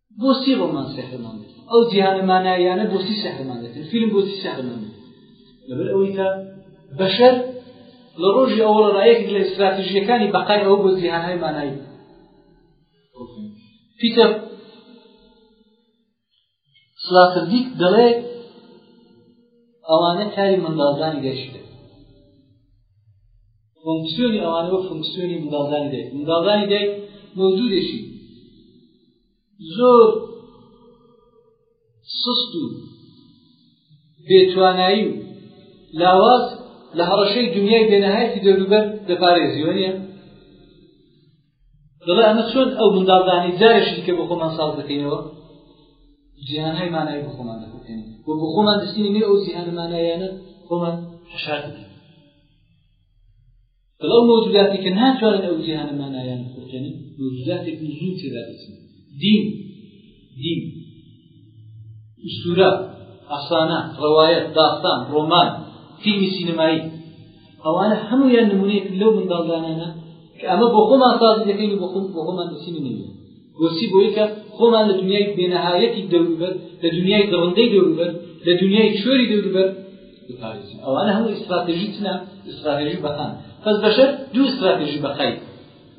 بۆچی ڕۆمان سەحرمان بێت ئەو جیهانە مانایانە بۆچی سەحرمان بێت فیلم بۆچی سەحرمان بێت لەبەر ئەوەی کە بەشەر لە ڕۆژی ئەوە ڕایەک لە استراتیژیەکانی بەقای ئەو بۆ جیهانهای مانایی پیتە سلاتردیک دەڵێ ئەوانە کاری منداڵدانی گەشتێت فۆنکسیۆنی ئەوانە وەک فۆنکسیۆنی منداڵدانی دایک منداڵدانی دایک مەودودێکی زۆر سست و بێتوانایی و لاواز لە هەڕەشەی دنیای بێنەهایەتی دەوروبەر دەپارێزیوە نیە دەڵێ ئەمە چۆن ئەو منداڵدانی جارێکی دیکە بۆ خۆمان ساڵ دەکەینەوە جیهانهای مانایی بۆ خۆمان دەکەین بۆ بۆ خۆمان دەستینی نوێ ئەو جیهانە مانایانە خۆمان حشار دەکەین بەڵ ئەو مەوجوداتی کە ناتوانن ئەو جیهانە مانایان بکەین مەوجوداتێک زوو تێدا دەچن دین دین، ئوستوورە، ئەفسانە، ڕەوایەت، داستان، ڕۆمان، فیلمی سینەمایی، ئەوانە هەموویان نموونەیەکن لەو منداڵدانانە کە ئەمە بۆ خۆمان سازی دەکەین و بۆ خۆم بۆ خۆمان دەچین و نەوێت بۆچی بۆی کە خۆمان لە دنیای بێنەهایەتی دەوروبەر لە دنیای دڕندەی دەوروبەر لە دنیای چۆری دەوروبەر بپارێزین ئەوانە هەموو ئیستراتێژی چنە ئیستراتێژی بەقان پس بەشەر دوو ئیستراتێژی بەقای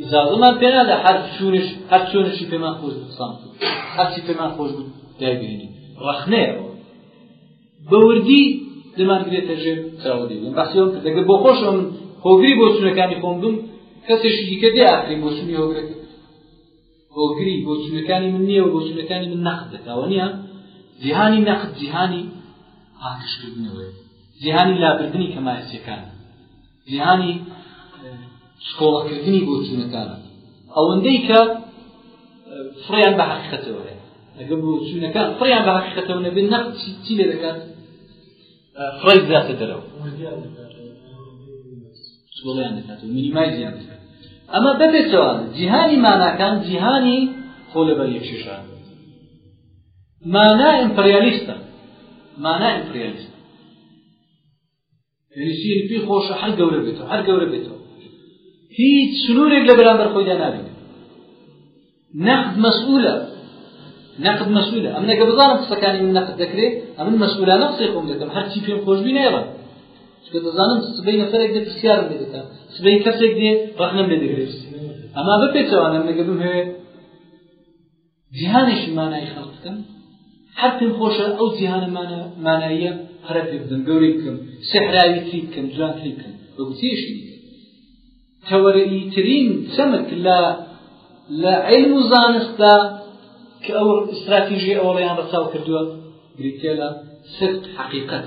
ئیجازەمان پێ نادا هەر چونش هەر چونشی پێمان خۆش بسان هەرچی پێمان خۆش بوو دایبێنی ڕەخنەیە بە وردی دەمانگرێتە ژێر چاوەدی من بەسیۆم کرد دەگە بۆ خۆشم هۆگری بۆ چونەکانی خۆم بم کەسێکی دیکە دێ ئاخری بۆ چونی هۆگرەکە هۆگری بۆ چونەکانی من نییە و بۆ چونەکانی من نەخت دەکەوە نییە جیهانی نەخت جیهانی پاکشکردنەوەی جیهانی لابردنی کەمایەتەکان جیهانی شکۆڵەکردنی بۆچوونەکانە ئەوەندەی کە فڕیان بە حقیقەتەوە ئەگەر بۆچوونەکان فڕیان بە حقیقەتەوە نەبێت نەق چی لێ دەکات فڕی زیاتر دەرەوە شکۆڵیان دەکات و مینیمای زیان دەکات ئەمە بەبێتەوە جیهانی ماناکان جیهانی خۆ لەبەر یەکشێشان مانا ئیمپریالیستە مانا ئیمپریالیست یعنی سیری پێ خۆشە هەر گەورە بێتەوە هەر گەورە بێتەوە هیچ سنوورێک لە بەرامبەر خۆیدا نابێت نەقد مەسئولە نەقد مەسئولە ئەم نەگە بزانم قسەکانی من نەقد دەکرێت ئەمن مەسئولانە قسەی خۆم دەکەم هەرچی پێم خۆشبی نێڵە چکە دەزانم سبەی نەفرێک دێت پرسیارم لێ دەکەم سبەی کەسێک دێ ڕەخنەم لێ دەگرێت ئەما بپێچەوانم نەگە بم هەیە جیهانێک مانای خەڵق بکەم هەر پێم خۆشە ئەو جیهانە ماناییە هەرە پێ بدەم گەورەی بکەم سەحراوی تری بکەم جوانتری بکەم بە گوتێشی تەوەرەی ترین چەمک لە لە علم و زانستدا کە ئەو استراتیژی ئەوڵیان ڕەچاو کردووە بریتێ لە صدق حقیقت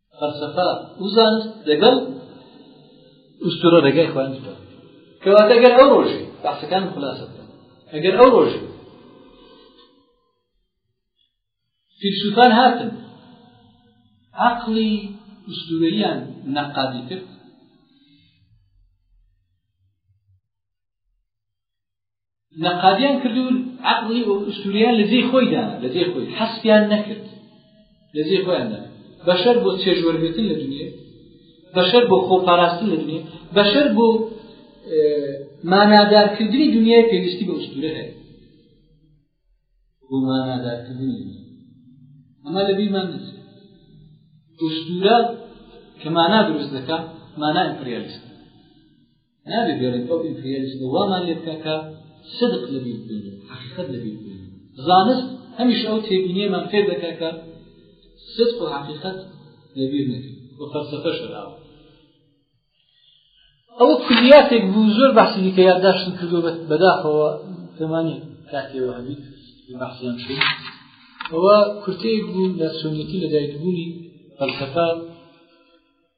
فەلسەفە و زانست لەگەڵ ئوستورە ڕێگای خۆیان جودا کەواتە گەر ئەو ڕۆژی بەعسەکان خلاصە بکەن ئەگەر ئەو ڕۆژی فیلسوفان هاتن عقلی ئوستورەیان نەقادی کرد لە قادیان کردوون عقلی و ئوستوریان لە جێی خۆیدا لە جێ خۆی حەسیان نەکرد لە جێ خۆیاندا بەشەر بۆ چێژوەرگتن لە دنیا بەشەر بۆ خۆپاراستن لە دنیا بەشەر بۆ مانادارکردنی دنیای پێویستی بە ئوستورە هەیە بۆ مانادارکردنی ئەمە لە بیمان نچ ئوستورە کە مانا دروست دەکە مانا ئیمپریالیست نابێ بێڵین ئەو ئیمپریالیزمە وامان لێ بکە کە صدق لەبیر بێنین حەقیقەت لەبیر بێنین زانست هەمیشە ئەو تێبینیەمان فێر دەکا کە صدق و حەقیقەت لەبیر نەکەین و فەلسەفە شەراوە ئەو کلیاتێک بوو زۆر بەحسی دیکە یادداشتم کردو بەداخەوە پێمانی کاتێەوە هەبیت بەحسیان شو ئەوە کورتەیەک بوو لە سنیەتی لەدایکبوونی فەلسەفە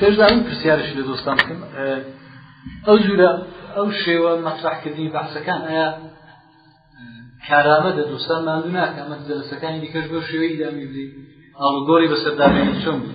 پێشدا ئەو پرسیارش لە دۆستان بکەم ئەو جورە ئەو شێوە مەسرحکردنی بەحسەکان ئایا کارامە دە دۆستان ماندو ناکە ئەمە جەلسەکانی دیکەش بۆ شێوەی دامی بێ ئاڵوگۆری بەسەرداێنی چۆن بێ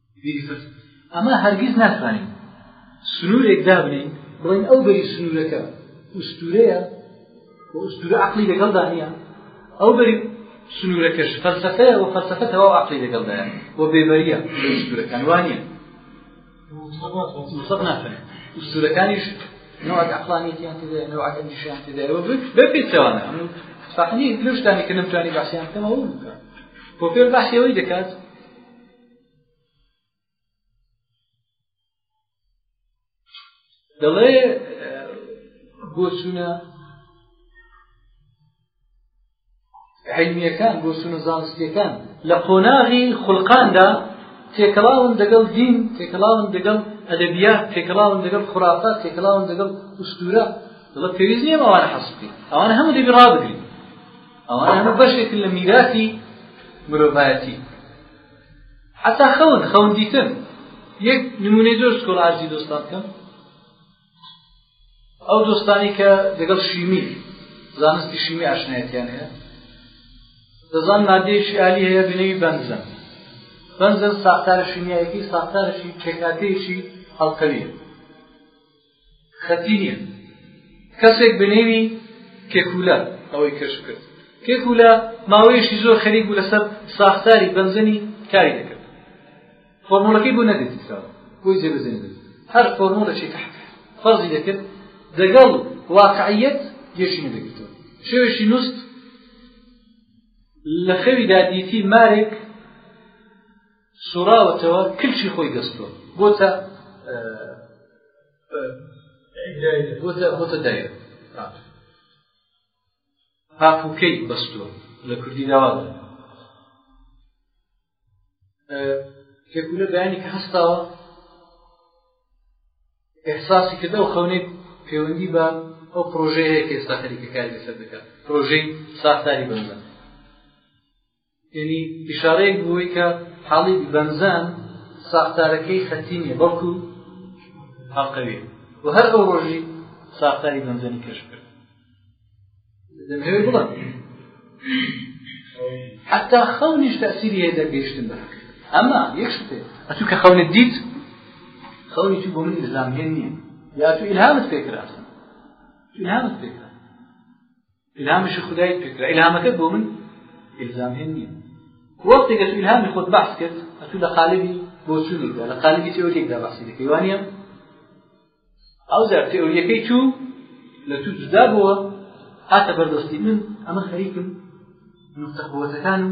بیرکرد ئەما هەرگیز ناتوانین سنوورێک دابنین بڵین ئەو بەری سنوورەکە ئوستورەیە و ئوستورە عقلی لەگەڵدا نییە ئەو بەری سنوورەکەش فەلسەفەیە و فەلسەفە تەواو عقلی لەگەڵدایە و بێبەریە سنوورەکان وانە سوورەکانیش نوعات عقلانیتیان تێدا نوعات ئەندیشیان تێدا بە پێچەوانە فەقنی لەشتانی کە نەمتوانی باسیان کەمەوە بکە پۆپێر باسی ئەوەی دەکات دەڵێ بۆچونە حیمیەکان بۆچونە زانستیەکان لە قۆناغی خولقاندا تێکەڵاون دەگەڵ دین تێکەڵاون دەگەڵ ئەدەبیات تێکەڵاون دەگەڵ خراپات تێکەڵاون دەگەڵ ئوستورە دڵە پێویست نیە ئەوان حەسبی ئەوان هەموو دەبی ڕابگرین ئەوان هەموو بەشێکن لە میراتی مرۆڤایەتی حتا خەون خەون دیتن یەک نمونەی زۆر سکۆڵ ئارزی دۆستان بکەم ئەو دۆستانی کە دەگەڵ شیمی زانستی شیمی ئاشنایەتیان هەیە دەزان مادەیەکی ئالی هەیە بنەوی بەنزە بەنزە ساختارە شیمیایەکی ساختارەشی پێکاتەیەکی هەڵکەویە خەتی نییە کەسێک بەنێوی کێکولە ئەوەی کەشف کرد کێکولە ماوەیەشی زۆر خەریک بوو لەسەر ساختاری بەنزەنی کاری دەکرد فۆرمۆلەکەی بۆ نەدێتی کراوە بۆی جێبەجێ هەر فۆرمۆلەکی تحت فەرزی دەکرد دەگەڵ واقعیت گێشی نەدەگرتەوە شێوێکی نووست لە خەویدا دیتی مارێک سوڕاوەتەوە کلکی خۆی گەستۆ بۆتە بۆتە بۆتە دایە پاپوکەی بەستۆ لە کوردی ناوانە پێکولە بەیانی کە هەستاوە ئەحساسی کردە و خەونێک پەیوەندی بە ئەو پرۆژەیە کە ئێستا خەریکەکاری لەسەر دەکات پرۆژەی ساختاری بەندە یەنی ئیشارەیەک بووی کە حاڵی بەنزان ساختارەکەی خەتی نیە بەڵکو هەڵقەوێ و هەر ئەو ڕۆژی ساختاری بەنزەنی کەش کرد دەمەوێت بڵم حتا خەونیش تەسیری هەیە دەگەیشتن بە ئەمە یەک شتێ ئەتو کە خەونت دیت خەونی تو بۆ من ئیلزامهێن نییە یا تو ئیلهامت پێکرا ئیلهامت پێکرا ئیلهامشی خودای پێکرا ئیلهامەکەت بۆ من ئیلزام هێن نییە وەختێک کە تو ئیلهامی خۆت بەعس کرد ئەتو لە قالبی بۆچوونێکدا لە قالبی تێۆریێکدا بەعسی دەکەی وانە ئەو جار تێۆریەکەی تو لە تو جودا بووە هاتە بەردەستی من ئەمە خەریکم نقطە قوتەکانم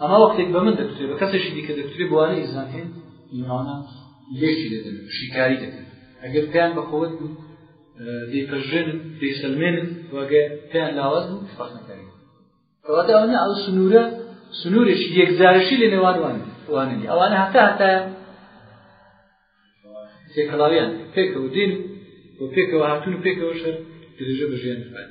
ئەما وەختێک بە من دەکوتێ بە کەسێکی دیکە دەکوتێ بۆوانە ئیزانکەین ئیمانە لێکی دەدەن شیکاری دەکەن ئەگەر پێیان بەقوت بوو دەیپەژێنن دەیسەلمێنن وەگە پێیان لاواز بوو فەخنەکاری کەواتە ئەوە ئەو سنوورە سنوورێکی یەکجارشی لە نێوان واننی ئەوانە هەتا هەتا تێکەڵاویان پێکەوە دێن و پێکەوە هاتون و پێکەوە شەر درێژە بەژێن بکات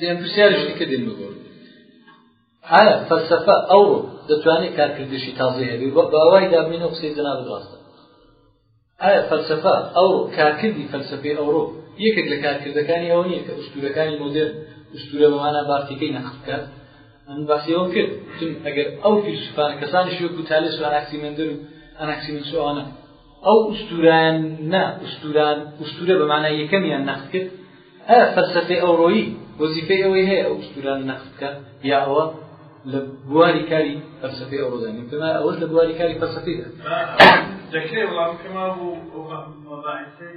دێن پرسیارشتی کردین بگۆ ئایا فەلسەفە ئەو دەتوانێت کارکردشی تازە هەبی وە باوای دابین و قسەی جناب ڕاستە ئایا فەلسەفە ئەو کارکردی فەلسەفەی ئەوڕۆ یەکێک لە کارکردەکانی ئەو نییە کە ئوستورەکانی مۆدرن ئوستورە بەمانە بارتیکەی نەخت بکات من باسیەوە کرد چون ئەگەر ئەو فیلسوفانە کەسانی شوێک و تالێس و ئەناکسیمەندر و ئەناکسیمنسوانە ئەو ئوستورایان نا ئوستوران ئوستورە بە معنای یەکەمیان نەخت کرد ئە فەلسەفەی ئەوڕۆیی وەزیفەی ئەوەی هەیە ئەو ئوستوران نەخت بکە یا ئەوە لە بواری کاری فەلسەفەی ئەوڕۆدا نیم پێما ئەوەش لە بواری کاری فەلسەفیدا دەکرێت وڵام کەما بوو مەباحثەی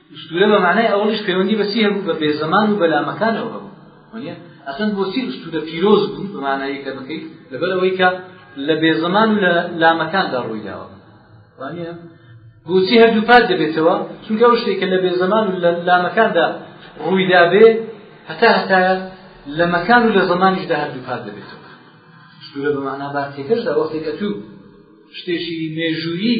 ئوستورە بە مانای ئەوڵیش پەیوەندی بە چی هەبوو بە بێزەمان و بەلامەکانەوە هەبوو وەنیە ئەسەن بۆچی ئوستورە پیرۆز بوو بە مانایی کەمەکەی لەبەر ئەوەی کە لە بێزەمان و لە لامەکاندا ڕووی داوە وانە بۆچی هەردوو پات دەبێتەوە چونکە ئەو شتێکە لە بێزەمان و لە لامەکاندا ڕووی دابێ هەتا هەتایە لە مەکان و لە زمانیشدا هەردوو پات دەبێتەوە ئوستورە بە مانا بارتێکەشدا وەختێکە تو شتێکی مێژوویی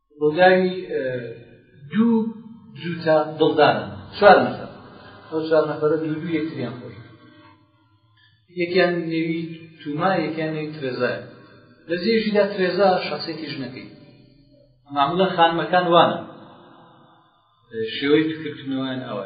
ڕووداوی دوو جووتە دڵدان چوار نەفەر ئەو چوار نەفەرە دوو دوو یەکتریان خۆش یەکیان نێوی توما یەکیان نێوی ترێزای لە جێژیدا ترێزا شخصێکی ژنەکەی معمولە خانمەکان وانە شێوەی فکرکردنەوەیان ئەوە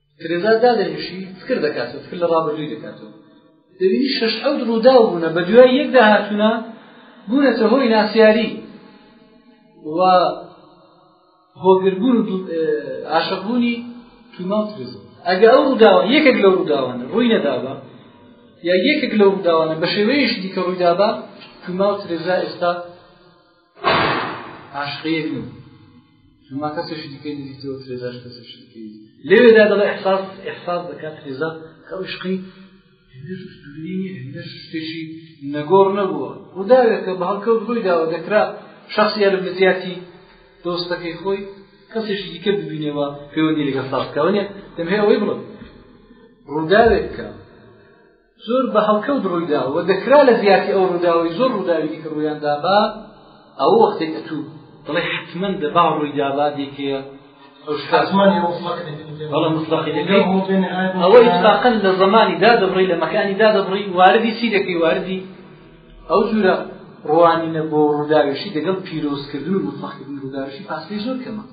ترێزا دادەنیشی فکر دەکاتەوە فکر لە ڕابردووی دەکاتەوە دەبینی شەش حەوت ڕووداو بوونە بە دوای یەکدا هاتوونە بوونەتە هۆی ناسیاری و هۆگربوون و ئاشقبوونی توما و ترێزا ئەگە ئەو ڕووداوە یەکێک لەو ڕووداوانە ڕووی نەدابە یا یەکێک لەو ڕووداوانە بە شێوەیەش دیکە ڕوویدابە توما و ترێزا ئێستا عاشقەیەک نیم ما کەسێکی دیکەی نزیکەوە ترێزاش کەسێکی دیکەی لەوێدا دەڵێ احساس احساس دەکات ترێزا کەشقی شتێکی نەگۆڕ نەبووە و داوێکە بە هەڵکەوت بۆی داوە دەکرا شخصی ئەلم لە زیاتی دۆستەکەی خۆی کەسێکی دیکە ببینەوە پەیوەندی لەگە ساستکەوە نیە دەم هەیە ئەوەی بڵم ڕووداوێککە زۆر بە هەڵکەوت ڕوویدا و دەکرا لە جیاتی ئەو ڕووداوی زۆر ڕووداوی دیکە ڕوویان دابا ئەو وەختێک ئەتوو دڵێ حتمما دەبا ڕووی دابا دێکەیە ئەو شکاتمانی بەڵام مطلقی دەکەی ئەوە ئیساقەن لە زمانی دا دەبڕی لە مەکانی دا دەبڕی واردی چی دەکەی واردی ئەو جورە ڕوانینە بۆ ڕووداوێشی دەگەڵ پیرۆزکردن و مطلقکردن ڕووداوشی پاسپی زۆر کەمە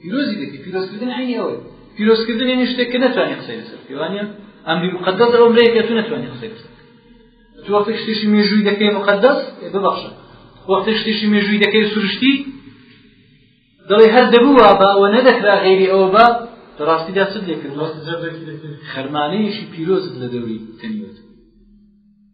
پیرۆزی دەکەی پیرۆزکردن عینی ئەوەی پیرۆزکردن یعنی شتێک کە نەتوانێت قسەی لەسەر بکەی وانە ئەمری مقدس ئەو ئەمرەیەک کە تو نەتوانێت قسەی لەسەر تو وەختێک شتێکی مێژووی دەکەی مقدس ببەخشە وەختێک شتێکی مێژووی دەکەی سروشتی دەڵێ هەر دەبوو وا بە ئەوە نەدەکرا غێری ئەوە بە ڕاستیدا چ لێکرد خەرمانەیەکی پیرۆزت لە دەوری تەنیوت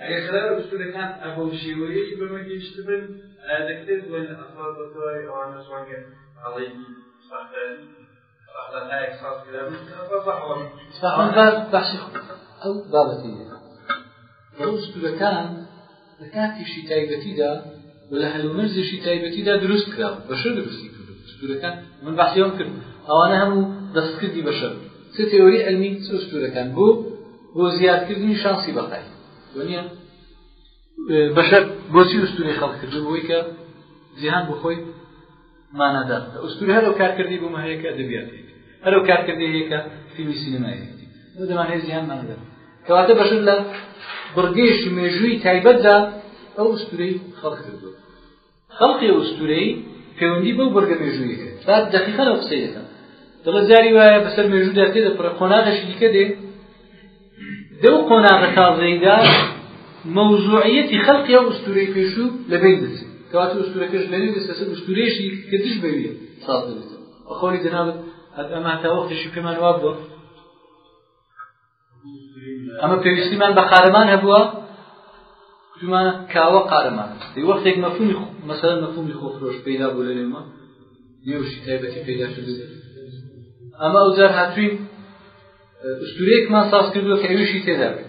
ئەگەر خراوە کتێبەکان ئەبەو شێوەیەی بەمە گەیشتبن دەکرێت بڵێن ئەفراد بە تەواوی ئەوانەش وەنگە هەڵەیی ساختاری ساختارهایەک ساز کرابن ئەفراد بە هەڵەی ساختار بەخشی ئەو بابەتی ئەو کتێبەکان لە کاتیشی تایبەتیدا و لە هەلومەرزیشی تایبەتیدا دروست کرا بەشە درستی کردەکان من بەحیۆم کرد ئەوانە هەموو دەستکردی بەشەر چ تێۆری ئەلمی چ سوورەکان بۆ بۆ زیادکردنی شانسی بەقای وەنیە بەشەر بۆچی ئوستوری خەڵک کردو بۆی کە جیهان بخۆی مانادا ئوستوری هەرو کارکردی بۆ مەهەیەکە دەبیات هەرو کارکردی یەکە فیلمی سینەمایی دەمان هەیە زیان مانەدا کەواتە بەشەر لە بڕگەیشی مێژووی تایبەتدا ئەو ئوستوری خەڵک کردو خەڵقی ئوستورەیی پەیوەندی بەو بڕگە مێژوویە کرد تا دەقیقا لەو قسەی دەکەم دەڵێت جاری وایە بەسەر مێژوودا تێدەپڕێ قۆناغەشی دیکە دێ دەو قۆناغە تازەیدا مەوزوعیەتی خەڵقی ئەو ئوستورەی پێشوو لەبین دەچێت کەواتە ئوستورەکەش لەوێ دەست لەسەر ئوستورەیەشی کە دژ بەویە ساز دەبێتەوە بە خۆری جەنابەت ئەمە هەتا وەختیشی پێمان وا بووە ئەمە پێویستیمان بە قارەمان هەبووە جومان کاوە قارەمان وەختێک مەفهومی مەسەر مەفهومی خۆفرۆش پەیدا بوو لە نێمە نێوشی تایبەتی پەیدا کردن ئەمە ئەوجار هاتووین ئوستورەیەکمان ساز کردووە کە ئەویشی تێدا بێت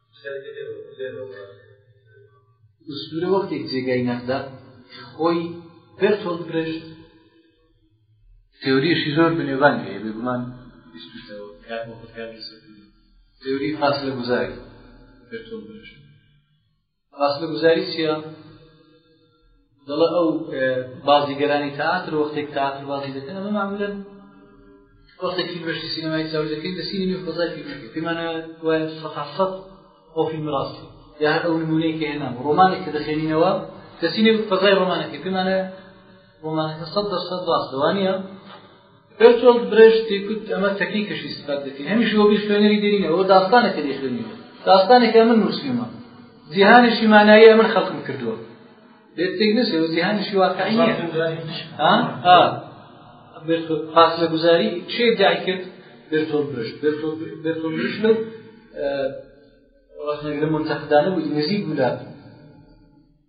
ئوستورە وەختێک جێگای نەقدە خۆی بێت هەڵدبرێژت تێوریشی زۆر بنێوان هەیە بێگومان تێوری خاص لە گوزاری بێت هەڵدبرێژت خاص لە گوزاری چییە دەڵە ئەو بازیگەرانی تەاتر وەختێک تااتر بازی دەکەن ئەمە معمولەن وەختێک فیلمەشی سینەمای چاو دەکەین دە سینەمی فەزای فیلمەکە پێمانە وایە سەحەفەت ئەو فیلم ڕاستی یا ئەو نمونەی کە هێنام ڕۆمانێک کە دەخێنینەوە دەسینێ فەزای ڕۆمانەکە پێمانە ڕۆمانەکە سەد دەسەد ڕاستەوانە بێرتۆڵد برێشت دەیگوت ئەمە تەکنیکەشی سپات دەکەین هەمیشە وەبی خوێنەری دێرینەوە داستانێکە دەیخوێنینەوە داستانێکە من نووسیومە جیهانێکی ماناییە من خەڵقم کردووە بێتێک نەسێ و جیهانێکی واقعی نییە پاس لە گوزاری چێ دای کرد بێرتۆڵ برشت بێرتۆڵ برشت لەو ڕەخنەگرە منتەقدانە بوو نزیک بوو لە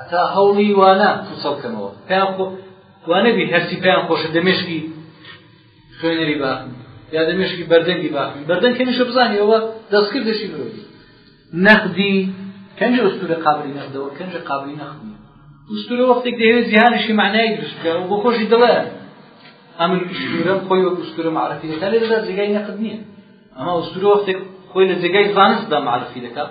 هەتا هەوڵی وانە پوچەڵ کەمەوە پێیان خۆ وانەبی هەرچی پێیان خۆشە دەمێشکی خوێنەری باخن یا دەمێشکی بەردەنگی باخن بەردەنگ کەمیشە بزانانی ئەوە دەستکرد دەشی مرۆی نەخدی کەنج ئەستورە قابلی نەخدەوە کەنج قابلی نەخدی ئەستورە وەختێک دەوێت جیهانشی معنای دروستکە و بۆ خۆشی دەڵێ ئەمن ئەستورە خۆی وەک ئەستورە معرفی دەکا لێدا جێگای نەخد نییە ئەما ئەستورە وەختێک خۆی لە جێگای زانستدا معرفی دەکات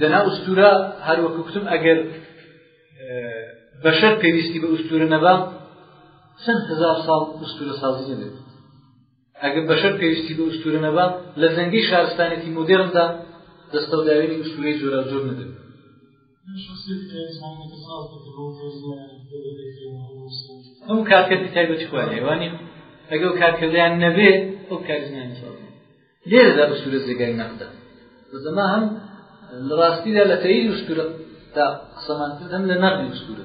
دەنا ئوستورە هەروەکو کوتم ئەگەر بەشەر پێویستی بە ئوستورە نەبا چەند هزار ساڵ ئوستورە سازی نەبێت ئەگەر بەشەر پێویستی بە ئوستورە نەبا لە زەنگی شارستانێتی مۆدێرندا دەستە و داوێنی ئوستورەی جۆرا زۆر نەبێت ئەم کارکردی تایبەت کوانێوانی ئەگەڵ کارکردیان نەبێ ئەو کارزنانی ساڵ لێرەدا ئوستورە جێگای نەقدە بەزەما هەم لە ڕاستیدا لە تەیری ئوستورە تا قسەمان کرد هەم لە نەقدی ئوستورە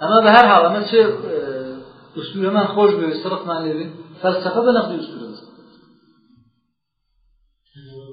ئەمە بە هەر حاڵ ئەمە چ ئوستورەمان خۆش بێ سڕفمان لێ بێت فەلسەفە بە نەقدی ئوستورە بەس Thank you.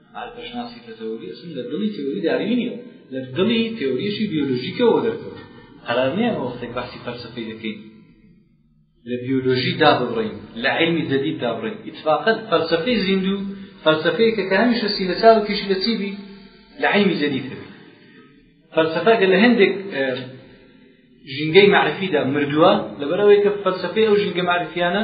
ئاکەشناسی تەتەوری ئەسن لە دڵی تێوری داروینی و لە دڵی تێوریشی بیولوژیکەوە دەرکەوت قەرار نییە مەوەستێک باسی فەلسفەی دەکەین لە بیولوژی دابڕین لە علمی جدید دابڕین اتفاقا فەلسفەی زیندوو فەلسفەیە کە هەمیشە سی لە چاو کیشی لە چی بی لە علمی جدید هەبێت فەلسفە گە لە هەندێک ژینگەی معرفیدا مردووە لەبەرەوەی کە فەلسفەی ئەو ژینگە معرفیانە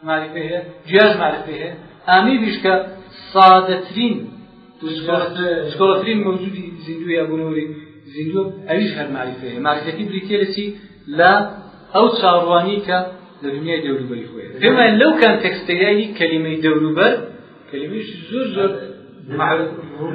ژمارەی پێ هەیە جیا ژمارەی پێ هەیە ئامیریش کە سادەترین سکۆڵەترین مەوجودی زیندویە بوونەوەری زیندوو ئەویش هەر ماریفە هەیە ماریفەتی بریتە لە چی لە ئەو چاڕوانی کە لە دنیای دەوروبەری خۆی پێمە لەو کان تەکستەیەی کەلیمەی دەوروبەر کەلیمەش زۆر زۆر زۆر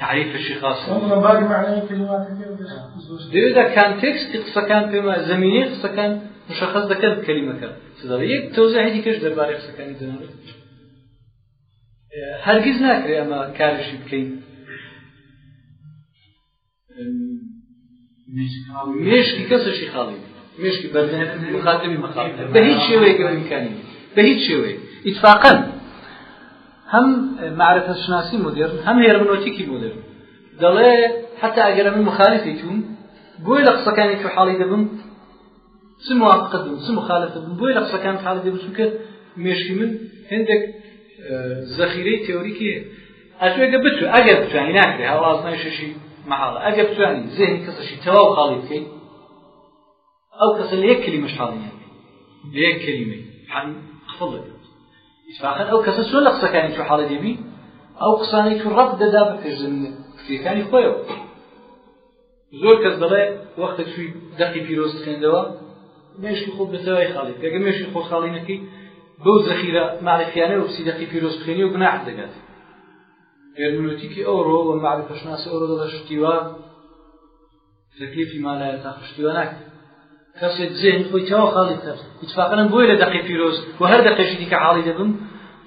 تعریف شیخ قاسم دەوێت کانتێکستی قسەکان پێما زمینی قسەکان مشخص دەکەن کەلیمەکە یەک تۆزەهی دیکەش دەربارەی قسەکانی دەنێت هەرگیز ناکرێت ئەمە کارشی بکەین مێشکی کەسێکی خاڵی مێشکی بەردەن مخاتبی مخاڵ بە هیچ شێوەیەکی ئەمریکانی بە هیچ شێوەیە ئیتفاقا هەم معرفە شناسی مدرن هەم هێرمنۆتیکی مدرن دەڵێ حتا ئەگەر من مخالفی چوون بۆی لە قسەکانی تو حاڵی دەبم چ موافقت بم چ مخالفت بم بۆی لە قسەکان حاڵی دەبم چونکە مێشکی من هندێک زەخیرەی تێوریکی ئەتو ئەگە بتو ئەگە بتوانی ناکرێ هەڵ ئازمایشەشی مەحاڵە ئەگە بتوانی زێنی کەسەشی تەواو خاڵی بکەی ئەو کەسە لە یەک کلیمەش خاڵی ناکەی لە یەک کلیمەی حەن قفڵ دەبێت ئیسفاقەت ئەو کەسە سۆ لە قسەکانی تو حاڵە دەبی ئەو قسانەی تو ڕەب دەدا بە پێشزمینە فکرەکانی خۆیەوە زۆر کەس دەڵێ وەختە چووی دەقی پیرۆز خوێندەوە مێشکی خۆ بەتەوای خاڵی دەگە مێشکی خۆ خاڵی نەکەی بەو زەخیرە معرفیانە و سیدەقی پیرۆز خوێنی و گوناح دەگات هێرمنوتیکی ئەوڕۆ و معرفەشناسی ئەوڕۆ دەڵە شتیوا تەکلیفی مالایە تا خشتیوا ناکرێت کەسێک زێنی خۆی تەوە خاڵی کرد اتفاقەن بۆی لە دەقی پیرۆز و هەر دەقێکی دیکە حاڵی دەبم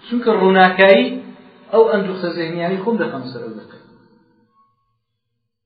چونکە ڕووناکایی ئەو ئەندوختە زێنیانی خۆم دەخەم سەر دەقی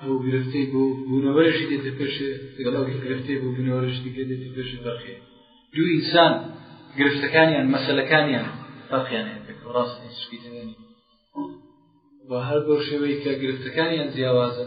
ئەو گرفتەی بۆ بوونەوەرەشی دێتە پێش لەگەڵ ئەو گرفتەی بۆ بوونەوەرەشی دیکە دێتە پێش بەقێ دوو ئینسان گرفتەکانیان مەسلەکانیان فەرقیان ڕاست سپیدەێنی و هەر بۆ شێوەی کە گرفتەکانیان جیاوازە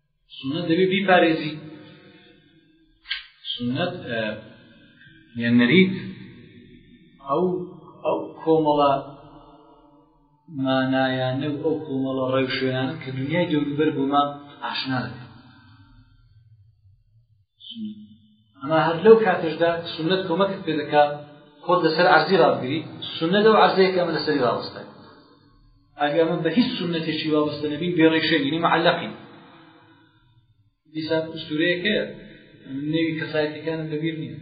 سنت دەبێ بیپارێزی سنت نەریت ئەو ئەو کۆمەڵە مانایانە و ئەو کۆمەڵە ڕێوشوێنانە کە دنیای دەوروبەر بۆمان ئاشنا دەکەن ئەما هەر لەو کاتێشدا سنت کۆمەکت پێ دەکا خۆت لەسەر عەرزی ڕابگری سنە لەو عەرزەیەکە ئەمە لەسەری ڕاوەستای ئەگە من بە هیچ سنەتێکی وابستە نەبی بێڕێشێنی معلقی دیسان ئوستورەیەکە نێوی کەسایەتەکانم لەبیر نییە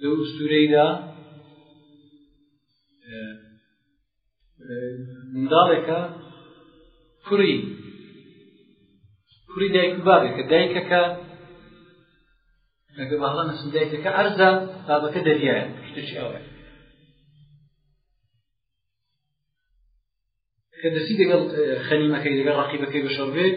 لەو ئوستورەیدا منداڵێکە کوڕی کوڕی دایک و بابێکە دایکەکە ئەگە بەڵا نەسم دایکەکە ئەرزە بابەکە دەریایە شتێکی ئەوە کە دەسی دەگەڵ خەنیمەکەی دەگەڵ ڕقیبەکەی بەشەڕ بێت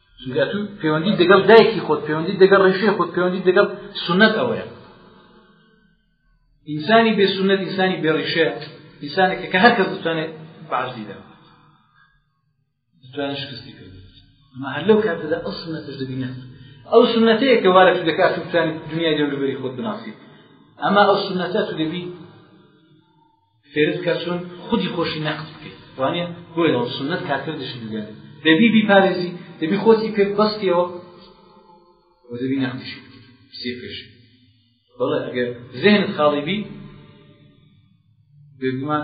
چونکە تو پەیوەندی دەگەڵ دایکی خۆت پەیوەندی دەگەڵ ڕێشەی خۆت پەیوەندی دەگەڵ سنت ئەوەیە ئینسانی بێ سنت ئینسانی بێ ڕیشە ئینسانێکە کە هەر کەس دەتوانێت بەعزی دەبێت دەتوانێت شکستی کرد ئەمە هەر لەو کاتەدا ئەو سنەتش دەبینێت ئەو سنەتەیە کە وارە تو دەکات توتانی دنیای دەوروبەری خۆت بناسیت ئەما ئەو سنەتە تو دەبی فێرت بکە چۆن خودی خۆشی نەقد بکەیت وانە بۆیە سنت کاتر دشت بگەن دەبی بیپارێزی دەبی خۆتی پێ بەستیەوە دەبی نەقدیش سێ پێش بەڵێ ئەگەر زێن خاڵی بی بێگومان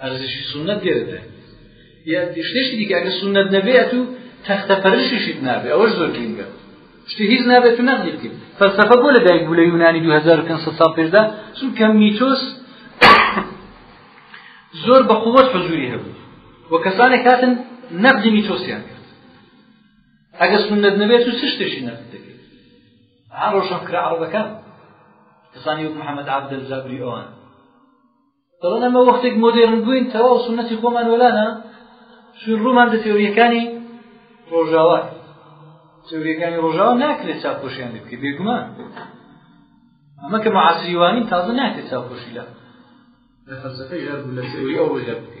ئەرزشی سونەت گەرە دەن یا شتێکی دیکە ئەگە سونەت نەبێت و تەختە پەرشیشیت نابێ ئەوەش زۆر گرنگە شتی هیچ نابێت و نەقلی بکەیت فەلسەفە بۆ لەدایک بوو لە یونانی 2500 ساڵ پێشدا چونکە میتۆس زۆر بە قووەت حزوری هەبوو و کەسانێک هاتن نەقدی میتۆسیان کرد ئەگە سونەت نەبێت و چ شتێکی نەقد دەکەیت ها ڕۆشنکرا عەڕەبەکان کەسانی وەک محەممەد عەبدەل زابری ئەوان دەڵێن ئەمە وەختێک مۆدێرن بووین تەواو سنەتی خۆمان وەلانە شوێن ڕوومان دە تێوریەکانی ڕۆژاوا تێوریەکانی ڕۆژاوا ناکرێت چاپۆشیان لێ بکە بێگومان ئەمە کە معسیوانین تازە ناکرێت چاپۆشی لە لە فەلسفەی ژەر بوو لە تێوری ئەو ڕۆژە بکە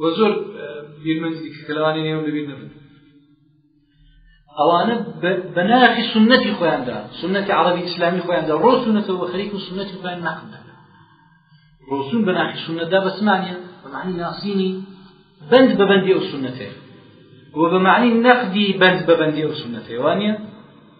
و زۆر بیرمەندی کە لەوانی نێوم لەبیر نەبن ئەوانە بە ناخی سنەتی خۆیاندا سنەتی عربی ئیسلامی خۆیاندا ڕۆ سنەتەوە بە خەریک و سنەتی خۆیان نەقد دەکەن ڕۆسون بە ناخی سنەتدا بەسمانە بەمانی ناسینی بند بە بەندی ئەو سنەتەیە و بە معنی نەقدی بند بە بەندی ئەو سنەتەیە وانە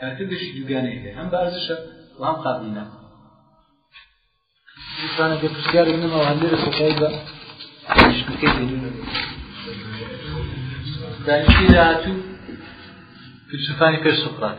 کارکردێکی دوگانەیە هەیە هەم بە ئەرزشە و هەم قابلی ناکە ئینسانەکە پرسیارێک نەماوە هەندێک سەکای بە دانیشتی داهاتوو فیلسوفانی پێش سقرات